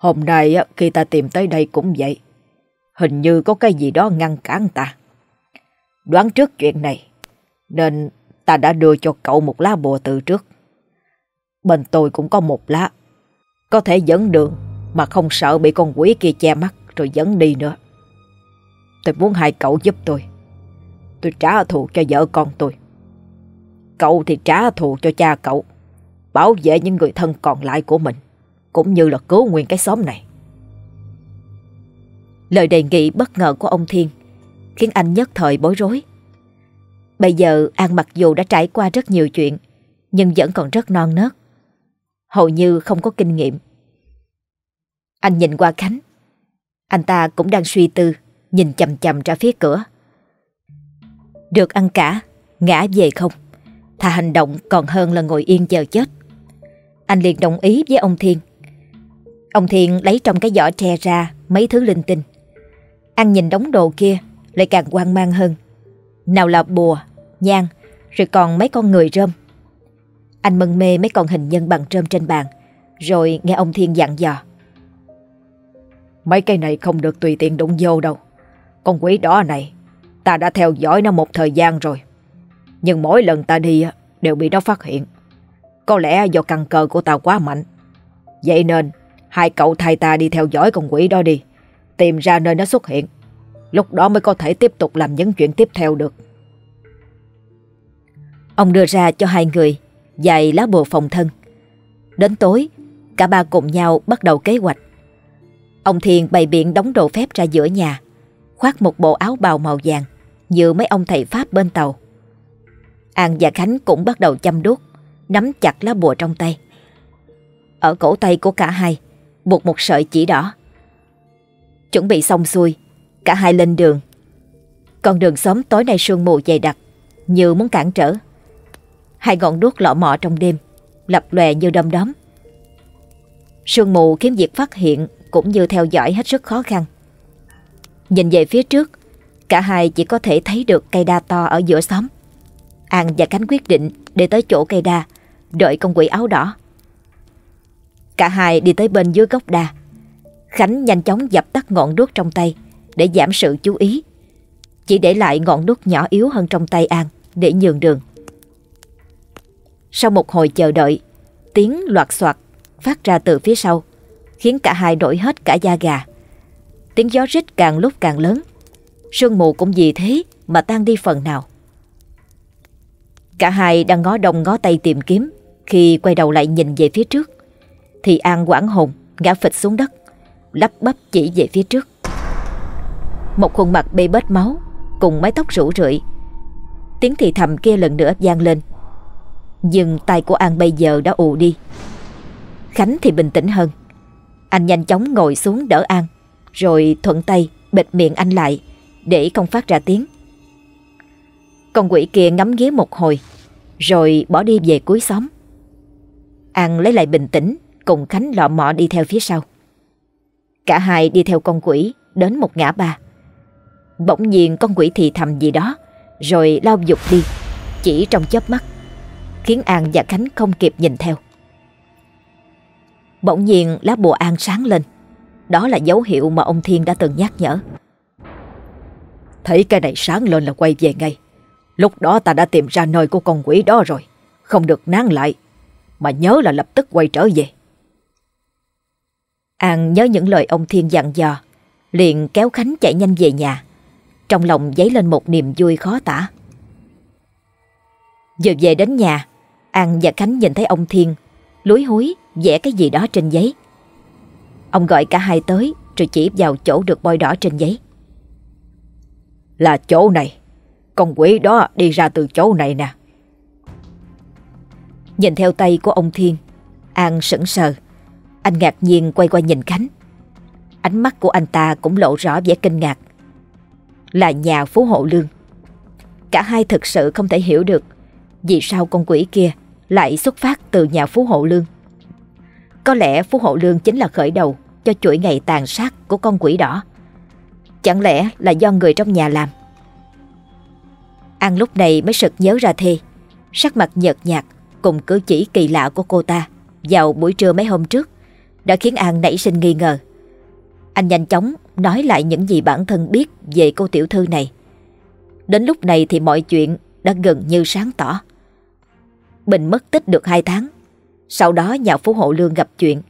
Hôm nay khi ta tìm tới đây cũng vậy. Hình như có cái gì đó ngăn cản ta. Đoán trước chuyện này, nên ta đã đưa cho cậu một lá bùa từ trước. Bên tôi cũng có một lá. Có thể dẫn đường mà không sợ bị con quỷ kia che mắt rồi dẫn đi nữa. Tôi muốn hai cậu giúp tôi. Tôi trả thù cho vợ con tôi. Cậu thì trả thù cho cha cậu. Bảo vệ những người thân còn lại của mình. Cũng như là cứu nguyên cái xóm này. Lời đề nghị bất ngờ của ông Thiên khiến anh nhất thời bối rối. Bây giờ An mặc dù đã trải qua rất nhiều chuyện, nhưng vẫn còn rất non nớt. Hầu như không có kinh nghiệm. Anh nhìn qua Khánh. Anh ta cũng đang suy tư, nhìn chầm chầm ra phía cửa. Được ăn cả, ngã về không. Thà hành động còn hơn là ngồi yên chờ chết. Anh liền đồng ý với ông Thiên. Ông thiện lấy trong cái giỏ tre ra mấy thứ linh tinh. Anh nhìn đống đồ kia lại càng hoang mang hơn. Nào là bùa, nhang, rồi còn mấy con người rơm. Anh mân mê mấy con hình nhân bằng rơm trên bàn, rồi nghe ông Thiên dặn dò. Mấy cây này không được tùy tiện đụng vô đâu. Con quỷ đỏ này, ta đã theo dõi nó một thời gian rồi. Nhưng mỗi lần ta đi đều bị nó phát hiện. Có lẽ do căn cơ của ta quá mạnh. Vậy nên, hai cậu thay ta đi theo dõi con quỷ đó đi. Tìm ra nơi nó xuất hiện. Lúc đó mới có thể tiếp tục làm những chuyện tiếp theo được. Ông đưa ra cho hai người vài lá bùa phòng thân. Đến tối, cả ba cùng nhau bắt đầu kế hoạch. Ông Thiền bày biện đóng đồ phép ra giữa nhà, khoác một bộ áo bào màu vàng, như mấy ông thầy Pháp bên tàu. An và Khánh cũng bắt đầu chăm đuốc, nắm chặt lá bùa trong tay. Ở cổ tay của cả hai, buộc một sợi chỉ đỏ. Chuẩn bị xong xuôi, cả hai lên đường. Con đường xóm tối nay sương mù dày đặc, như muốn cản trở. Hai ngọn đuốc lọ mọ trong đêm, lập lòe như đom đóm. Sương mù khiến việc phát hiện cũng như theo dõi hết sức khó khăn. Nhìn về phía trước, cả hai chỉ có thể thấy được cây đa to ở giữa xóm. An và Cánh quyết định để tới chỗ cây đa, đợi con quỷ áo đỏ. Cả hai đi tới bên dưới gốc đa. Khánh nhanh chóng dập tắt ngọn đuốc trong tay để giảm sự chú ý. Chỉ để lại ngọn đuốc nhỏ yếu hơn trong tay An để nhường đường. Sau một hồi chờ đợi, tiếng loạt soạt phát ra từ phía sau, khiến cả hai đổi hết cả da gà. Tiếng gió rít càng lúc càng lớn, sương mù cũng vì thế mà tan đi phần nào. Cả hai đang ngó đông ngó tay tìm kiếm, khi quay đầu lại nhìn về phía trước, thì An quảng hồn ngã phịch xuống đất, lắp bắp chỉ về phía trước. Một khuôn mặt bê bết máu, cùng mái tóc rủ rượi. Tiếng thì thầm kia lần nữa vang lên, nhưng tay của An bây giờ đã ù đi. Khánh thì bình tĩnh hơn. Anh nhanh chóng ngồi xuống đỡ An Rồi thuận tay bịt miệng anh lại Để không phát ra tiếng. Con quỷ kia ngắm nghía một hồi Rồi bỏ đi về cuối xóm. An lấy lại bình tĩnh Cùng Khánh lọ mọ đi theo phía sau Cả hai đi theo con quỷ Đến một ngã ba Bỗng nhiên con quỷ thì thầm gì đó, Rồi lao dục đi, Chỉ trong chớp mắt, khiến An và Khánh không kịp nhìn theo. Bỗng nhiên lá bùa An sáng lên. Đó là dấu hiệu mà ông Thiên đã từng nhắc nhở. Thấy cái này sáng lên là quay về ngay. Lúc đó ta đã tìm ra nơi của con quỷ đó rồi. Không được nán lại. Mà nhớ là lập tức quay trở về. An nhớ những lời ông Thiên dặn dò. Liền kéo Khánh chạy nhanh về nhà. Trong lòng dấy lên một niềm vui khó tả. Vừa về đến nhà, An và Khánh nhìn thấy ông Thiên lúi húi vẽ cái gì đó trên giấy. Ông gọi cả hai tới rồi chỉ vào chỗ được bôi đỏ trên giấy. Là chỗ này. Con quỷ đó đi ra từ chỗ này nè. Nhìn theo tay của ông Thiên, An sững sờ. Anh ngạc nhiên quay qua nhìn Khánh. Ánh mắt của anh ta cũng lộ rõ vẻ kinh ngạc. Là nhà Phú Hộ Lương. Cả hai thực sự không thể hiểu được vì sao con quỷ kia lại xuất phát từ nhà Phú Hộ Lương. Có lẽ Phú Hộ Lương chính là khởi đầu cho chuỗi ngày tàn sát của con quỷ đỏ. Chẳng lẽ là do người trong nhà làm? An lúc này mới sực nhớ ra Thê, sắc mặt nhợt nhạt cùng cử chỉ kỳ lạ của cô ta vào buổi trưa mấy hôm trước đã khiến An nảy sinh nghi ngờ. Anh nhanh chóng nói lại những gì bản thân biết về cô tiểu thư này. Đến lúc này thì mọi chuyện đã gần như sáng tỏ. Bình mất tích được 2 tháng. Sau đó nhà Phú Hộ Lương gặp chuyện.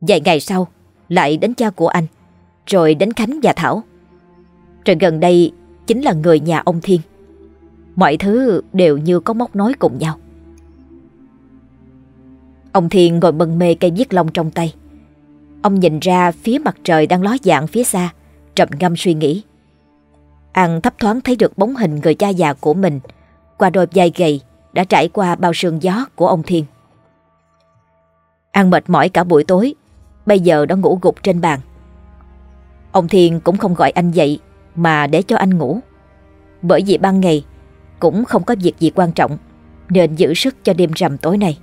Vài ngày sau, lại đến cha của anh, rồi đến Khánh và Thảo. Rồi gần đây chính là người nhà ông Thiên. Mọi thứ đều như có móc nối cùng nhau. Ông Thiên ngồi bần mê cây viết lông trong tay. Ông nhìn ra phía mặt trời đang ló dạng phía xa, trầm ngâm suy nghĩ. An thấp thoáng thấy được bóng hình người cha già của mình qua đôi vai gầy đã trải qua bao sương gió của ông Thiên. An mệt mỏi cả buổi tối, bây giờ đã ngủ gục trên bàn. Ông Thiên cũng không gọi anh dậy mà để cho anh ngủ. Bởi vì ban ngày cũng không có việc gì quan trọng nên giữ sức cho đêm rằm tối nay.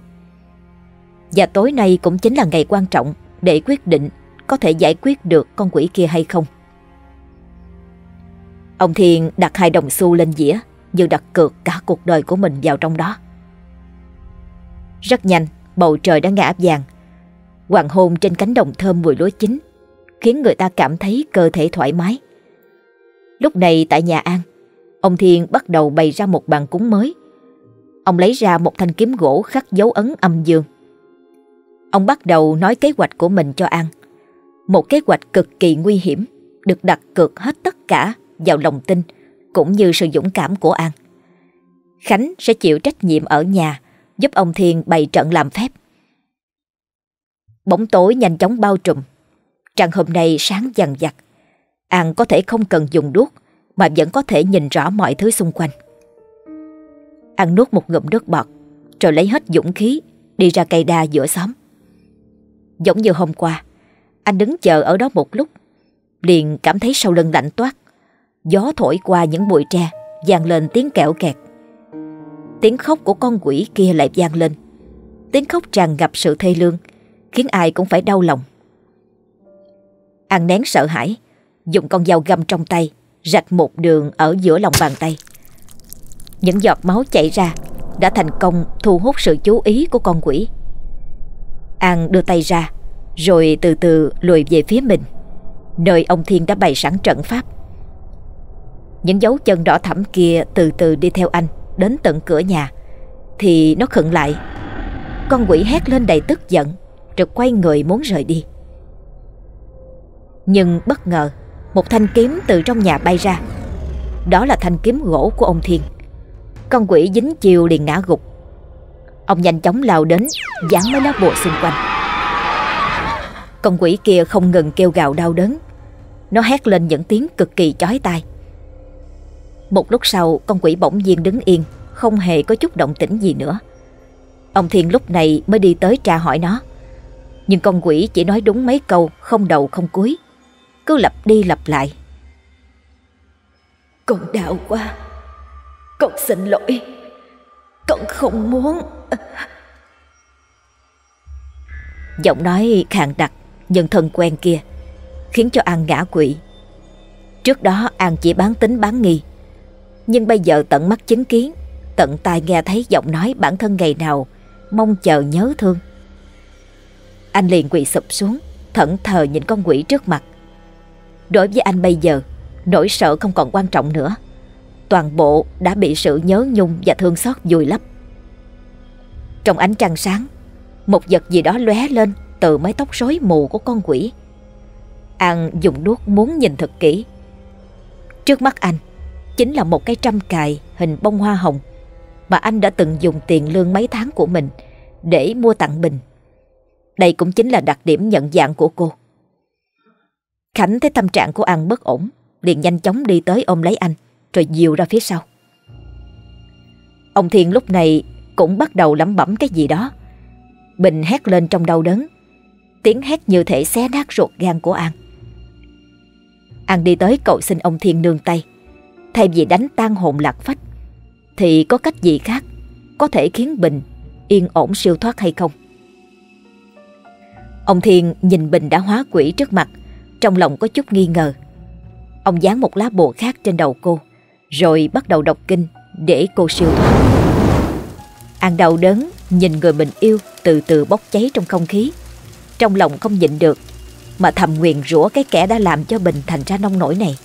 Và tối nay cũng chính là ngày quan trọng để quyết định có thể giải quyết được con quỷ kia hay không. Ông Thiên đặt hai đồng xu lên dĩa như đặt cược cả cuộc đời của mình vào trong đó. Rất nhanh, bầu trời đã ngã vàng. Hoàng hôn trên cánh đồng thơm mùi lúa chín khiến người ta cảm thấy cơ thể thoải mái. Lúc này tại nhà An, ông Thiên bắt đầu bày ra một bàn cúng mới. Ông lấy ra một thanh kiếm gỗ khắc dấu ấn âm dương. Ông bắt đầu nói kế hoạch của mình cho An. Một kế hoạch cực kỳ nguy hiểm, được đặt cược hết tất cả vào lòng tin cũng như sự dũng cảm của An. Khánh sẽ chịu trách nhiệm ở nhà giúp ông Thiên bày trận làm phép. Bóng tối nhanh chóng bao trùm. Trăng hôm nay sáng dằn dặt. An có thể không cần dùng đuốc mà vẫn có thể nhìn rõ mọi thứ xung quanh. An nuốt một ngụm nước bọt rồi lấy hết dũng khí đi ra cây đa giữa xóm. Giống như hôm qua, anh đứng chờ ở đó một lúc, liền cảm thấy sau lưng lạnh toát. Gió thổi qua những bụi tre, vang lên tiếng kẹo kẹt. Tiếng khóc của con quỷ kia lại vang lên. Tiếng khóc tràn ngập sự thê lương, khiến ai cũng phải đau lòng. An nén sợ hãi, dùng con dao găm trong tay, rạch một đường ở giữa lòng bàn tay. Những giọt máu chảy ra đã thành công thu hút sự chú ý của con quỷ. An đưa tay ra, rồi từ từ lùi về phía mình, nơi ông Thiên đã bày sẵn trận pháp. Những dấu chân đỏ thẫm kia từ từ đi theo anh đến tận cửa nhà, thì nó khựng lại. Con quỷ hét lên đầy tức giận, rồi quay người muốn rời đi. Nhưng bất ngờ, một thanh kiếm từ trong nhà bay ra. Đó là thanh kiếm gỗ của ông Thiên. Con quỷ dính chiều liền ngã gục Ông nhanh chóng lao đến Dán mấy lá bùa xung quanh. Con quỷ kia không ngừng kêu gào đau đớn. Nó hét lên những tiếng cực kỳ chói tai. Một lúc sau, con quỷ bỗng nhiên đứng yên, Không hề có chút động tĩnh gì nữa. Ông Thiên lúc này mới đi tới tra hỏi nó. Nhưng con quỷ chỉ nói đúng mấy câu, Không đầu không cuối. Cứ lặp đi lặp lại. Con đau quá. Con xin lỗi. Con không muốn. Giọng nói khàn đặc, nhưng thân quen kia Khiến cho An ngã quỵ. Trước đó, An chỉ bán tính bán nghi. Nhưng bây giờ tận mắt chứng kiến, Tận tai nghe thấy giọng nói bản thân ngày nào Mong chờ nhớ thương. Anh liền quỳ sụp xuống, Thẫn thờ nhìn con quỷ trước mặt. Đối với anh bây giờ, Nỗi sợ không còn quan trọng nữa. Toàn bộ đã bị sự nhớ nhung và thương xót vùi lấp. Trong ánh trăng sáng, Một vật gì đó lóe lên Từ mái tóc rối mù của con quỷ. An dùng đuốc muốn nhìn thật kỹ. Trước mắt anh, Chính là một cái trăm cài hình bông hoa hồng Mà anh đã từng dùng tiền lương mấy tháng của mình Để mua tặng Bình. Đây cũng chính là đặc điểm nhận dạng của cô. Khánh thấy tâm trạng của An bất ổn, liền nhanh chóng đi tới ôm lấy anh. Rồi dìu ra phía sau Ông Thiên lúc này cũng bắt đầu lẩm bẩm cái gì đó. Bình hét lên trong đau đớn. Tiếng hét như thể xé nát ruột gan của An. An đi tới cầu xin ông Thiên nương tay. Thay vì đánh tan hồn lạc phách, thì có cách gì khác có thể khiến Bình yên ổn siêu thoát hay không? Ông Thiên nhìn Bình đã hóa quỷ trước mặt, trong lòng có chút nghi ngờ. Ông dán một lá bùa khác trên đầu cô, rồi bắt đầu đọc kinh để cô siêu thoát. An đau đớn nhìn người mình yêu từ từ bốc cháy trong không khí. Trong lòng không nhịn được, mà thầm nguyền rủa cái kẻ đã làm cho Bình thành ra nông nổi này.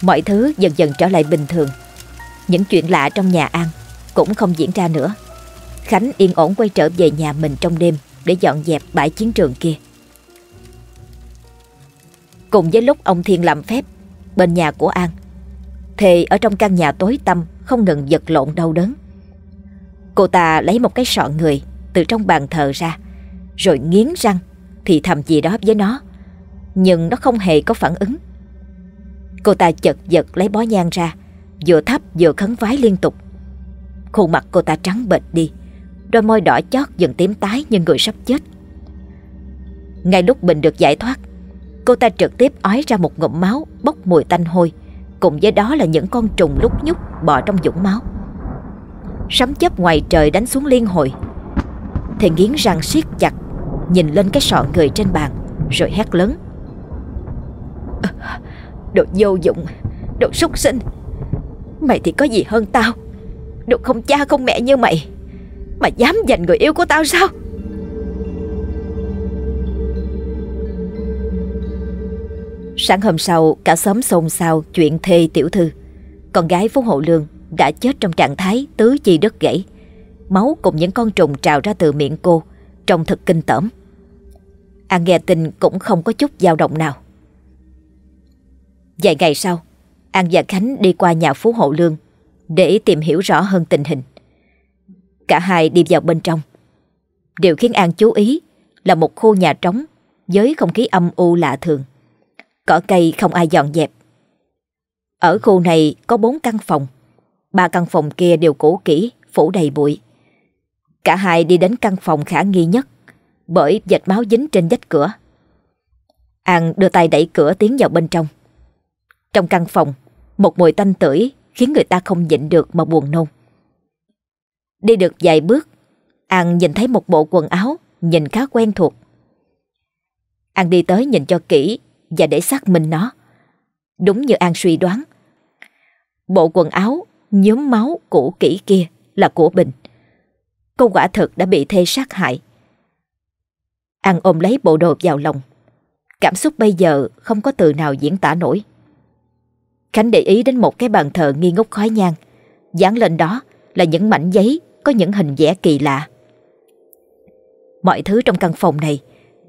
Mọi thứ dần dần trở lại bình thường. Những chuyện lạ trong nhà An cũng không diễn ra nữa. Khánh yên ổn quay trở về nhà mình trong đêm để dọn dẹp bãi chiến trường kia. Cùng với lúc ông Thiên làm phép bên nhà của An, thì ở trong căn nhà tối tăm không ngừng giật lộn đau đớn. Cô ta lấy một cái sọ người từ trong bàn thờ ra, rồi nghiến răng thì thầm gì đó với nó, nhưng nó không hề có phản ứng. Cô ta chật giật lấy bó nhang ra Vừa thắp vừa khấn vái liên tục Khuôn mặt cô ta trắng bệch đi Đôi môi đỏ chót dần tím tái như người sắp chết Ngay lúc Bình được giải thoát Cô ta trực tiếp ói ra một ngụm máu, Bốc mùi tanh hôi. Cùng với đó là những con trùng lúc nhúc bò trong dũng máu. Sấm chớp ngoài trời đánh xuống liên hồi. Thì nghiến răng siết chặt, Nhìn lên cái sọ người trên bàn, Rồi hét lớn. Đồ vô dụng, Đồ súc sinh. Mày thì có gì hơn tao? Đồ không cha không mẹ như mày. Mà dám giành người yêu của tao sao? Sáng hôm sau, cả xóm xôn xao chuyện thê tiểu thư. Con gái Phú Hộ Lương đã chết trong trạng thái tứ chi đứt gãy. Máu cùng những con trùng trào ra từ miệng cô, Trông thật kinh tởm. An nghe tin cũng không có chút dao động nào. Vài ngày sau, An và Khánh đi qua nhà Phú Hộ Lương Để tìm hiểu rõ hơn tình hình. Cả hai đi vào bên trong. Điều khiến An chú ý Là một khu nhà trống Với không khí âm u lạ thường. Cỏ cây không ai dọn dẹp. Ở khu này có bốn căn phòng. Ba căn phòng kia đều cũ kỹ, Phủ đầy bụi. Cả hai đi đến căn phòng khả nghi nhất, Bởi vệt máu dính trên vách cửa. An đưa tay đẩy cửa tiến vào bên trong. Trong căn phòng, Một mùi tanh tưởi Khiến người ta không nhịn được mà buồn nôn. Đi được vài bước, An nhìn thấy một bộ quần áo Nhìn khá quen thuộc. An đi tới nhìn cho kỹ và để xác minh nó. Đúng như An suy đoán, Bộ quần áo Nhóm máu cũ kỹ kia là của Bình. Cô quả thực đã bị thê sát hại. An ôm lấy bộ đồ vào lòng. Cảm xúc bây giờ không có từ nào diễn tả nổi. Khánh để ý đến một cái bàn thờ nghi ngút khói nhang. Dán lên đó là những mảnh giấy có những hình vẽ kỳ lạ. Mọi thứ trong căn phòng này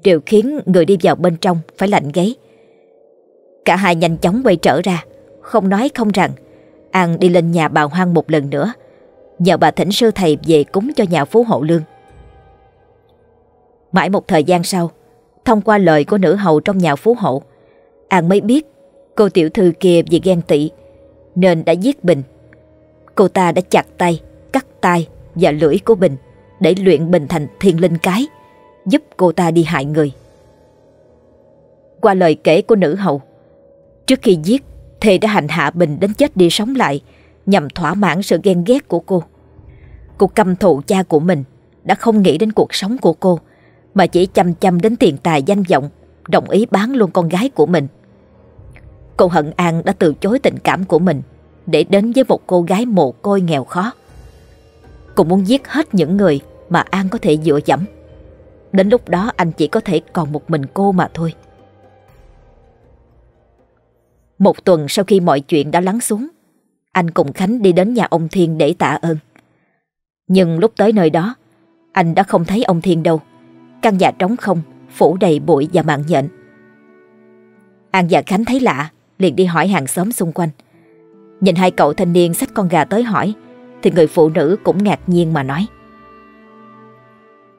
đều khiến người đi vào bên trong phải lạnh gáy. Cả hai nhanh chóng quay trở ra. Không nói không rằng An đi lên nhà bà Hoang một lần nữa. Nhờ bà thỉnh sư thầy về cúng cho nhà phú hộ lương. Mãi một thời gian sau Thông qua lời của nữ hầu trong nhà phú hộ An mới biết Cô tiểu thư kia vì ghen tị Nên đã giết Bình. Cô ta đã chặt tay, cắt tay và lưỡi của Bình Để luyện Bình thành thiên linh cái Giúp cô ta đi hại người. Qua lời kể của nữ hầu Trước khi giết, Thề đã hành hạ Bình đến chết đi sống lại, Nhằm thỏa mãn sự ghen ghét của cô. Cô căm thù cha của mình, Đã không nghĩ đến cuộc sống của cô, Mà chỉ chăm chăm đến tiền tài danh vọng, Đồng ý bán luôn con gái của mình. Cô Hận An đã từ chối tình cảm của mình, Để đến với một cô gái mồ côi nghèo khó. Cô muốn giết hết những người Mà An có thể dựa dẫm. Đến lúc đó, anh chỉ có thể còn một mình cô mà thôi. Một tuần sau khi mọi chuyện đã lắng xuống Anh cùng Khánh đi đến nhà ông Thiên để tạ ơn Nhưng lúc tới nơi đó Anh đã không thấy ông Thiên đâu Căn nhà trống không Phủ đầy bụi và mạng nhện An và Khánh thấy lạ liền đi hỏi hàng xóm xung quanh. Nhìn hai cậu thanh niên xách con gà tới hỏi, thì người phụ nữ cũng ngạc nhiên mà nói.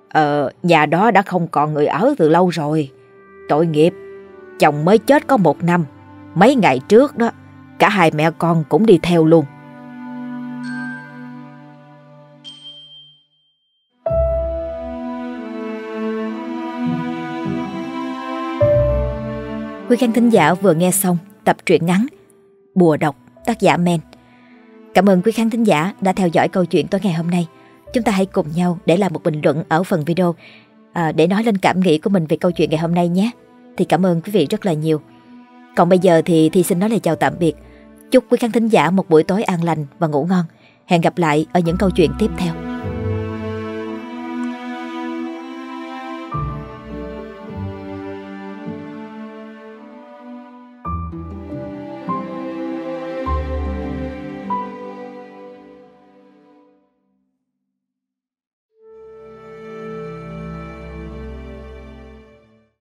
Ờ, nhà đó đã không còn người ở từ lâu rồi. Tội nghiệp, chồng mới chết có một năm. Mấy ngày trước đó, cả hai mẹ con cũng đi theo luôn. Quý khán thính giả vừa nghe xong tập truyện ngắn Bùa độc tác giả Men. Cảm ơn quý khán thính giả đã theo dõi câu chuyện tối ngày hôm nay. Chúng ta hãy cùng nhau để lại một bình luận ở phần video à, để nói lên cảm nghĩ của mình về câu chuyện ngày hôm nay nhé. Thì cảm ơn quý vị rất là nhiều. Còn bây giờ thì Thi xin nói lời chào tạm biệt. Chúc quý khán thính giả một buổi tối an lành và ngủ ngon. Hẹn gặp lại ở những câu chuyện tiếp theo.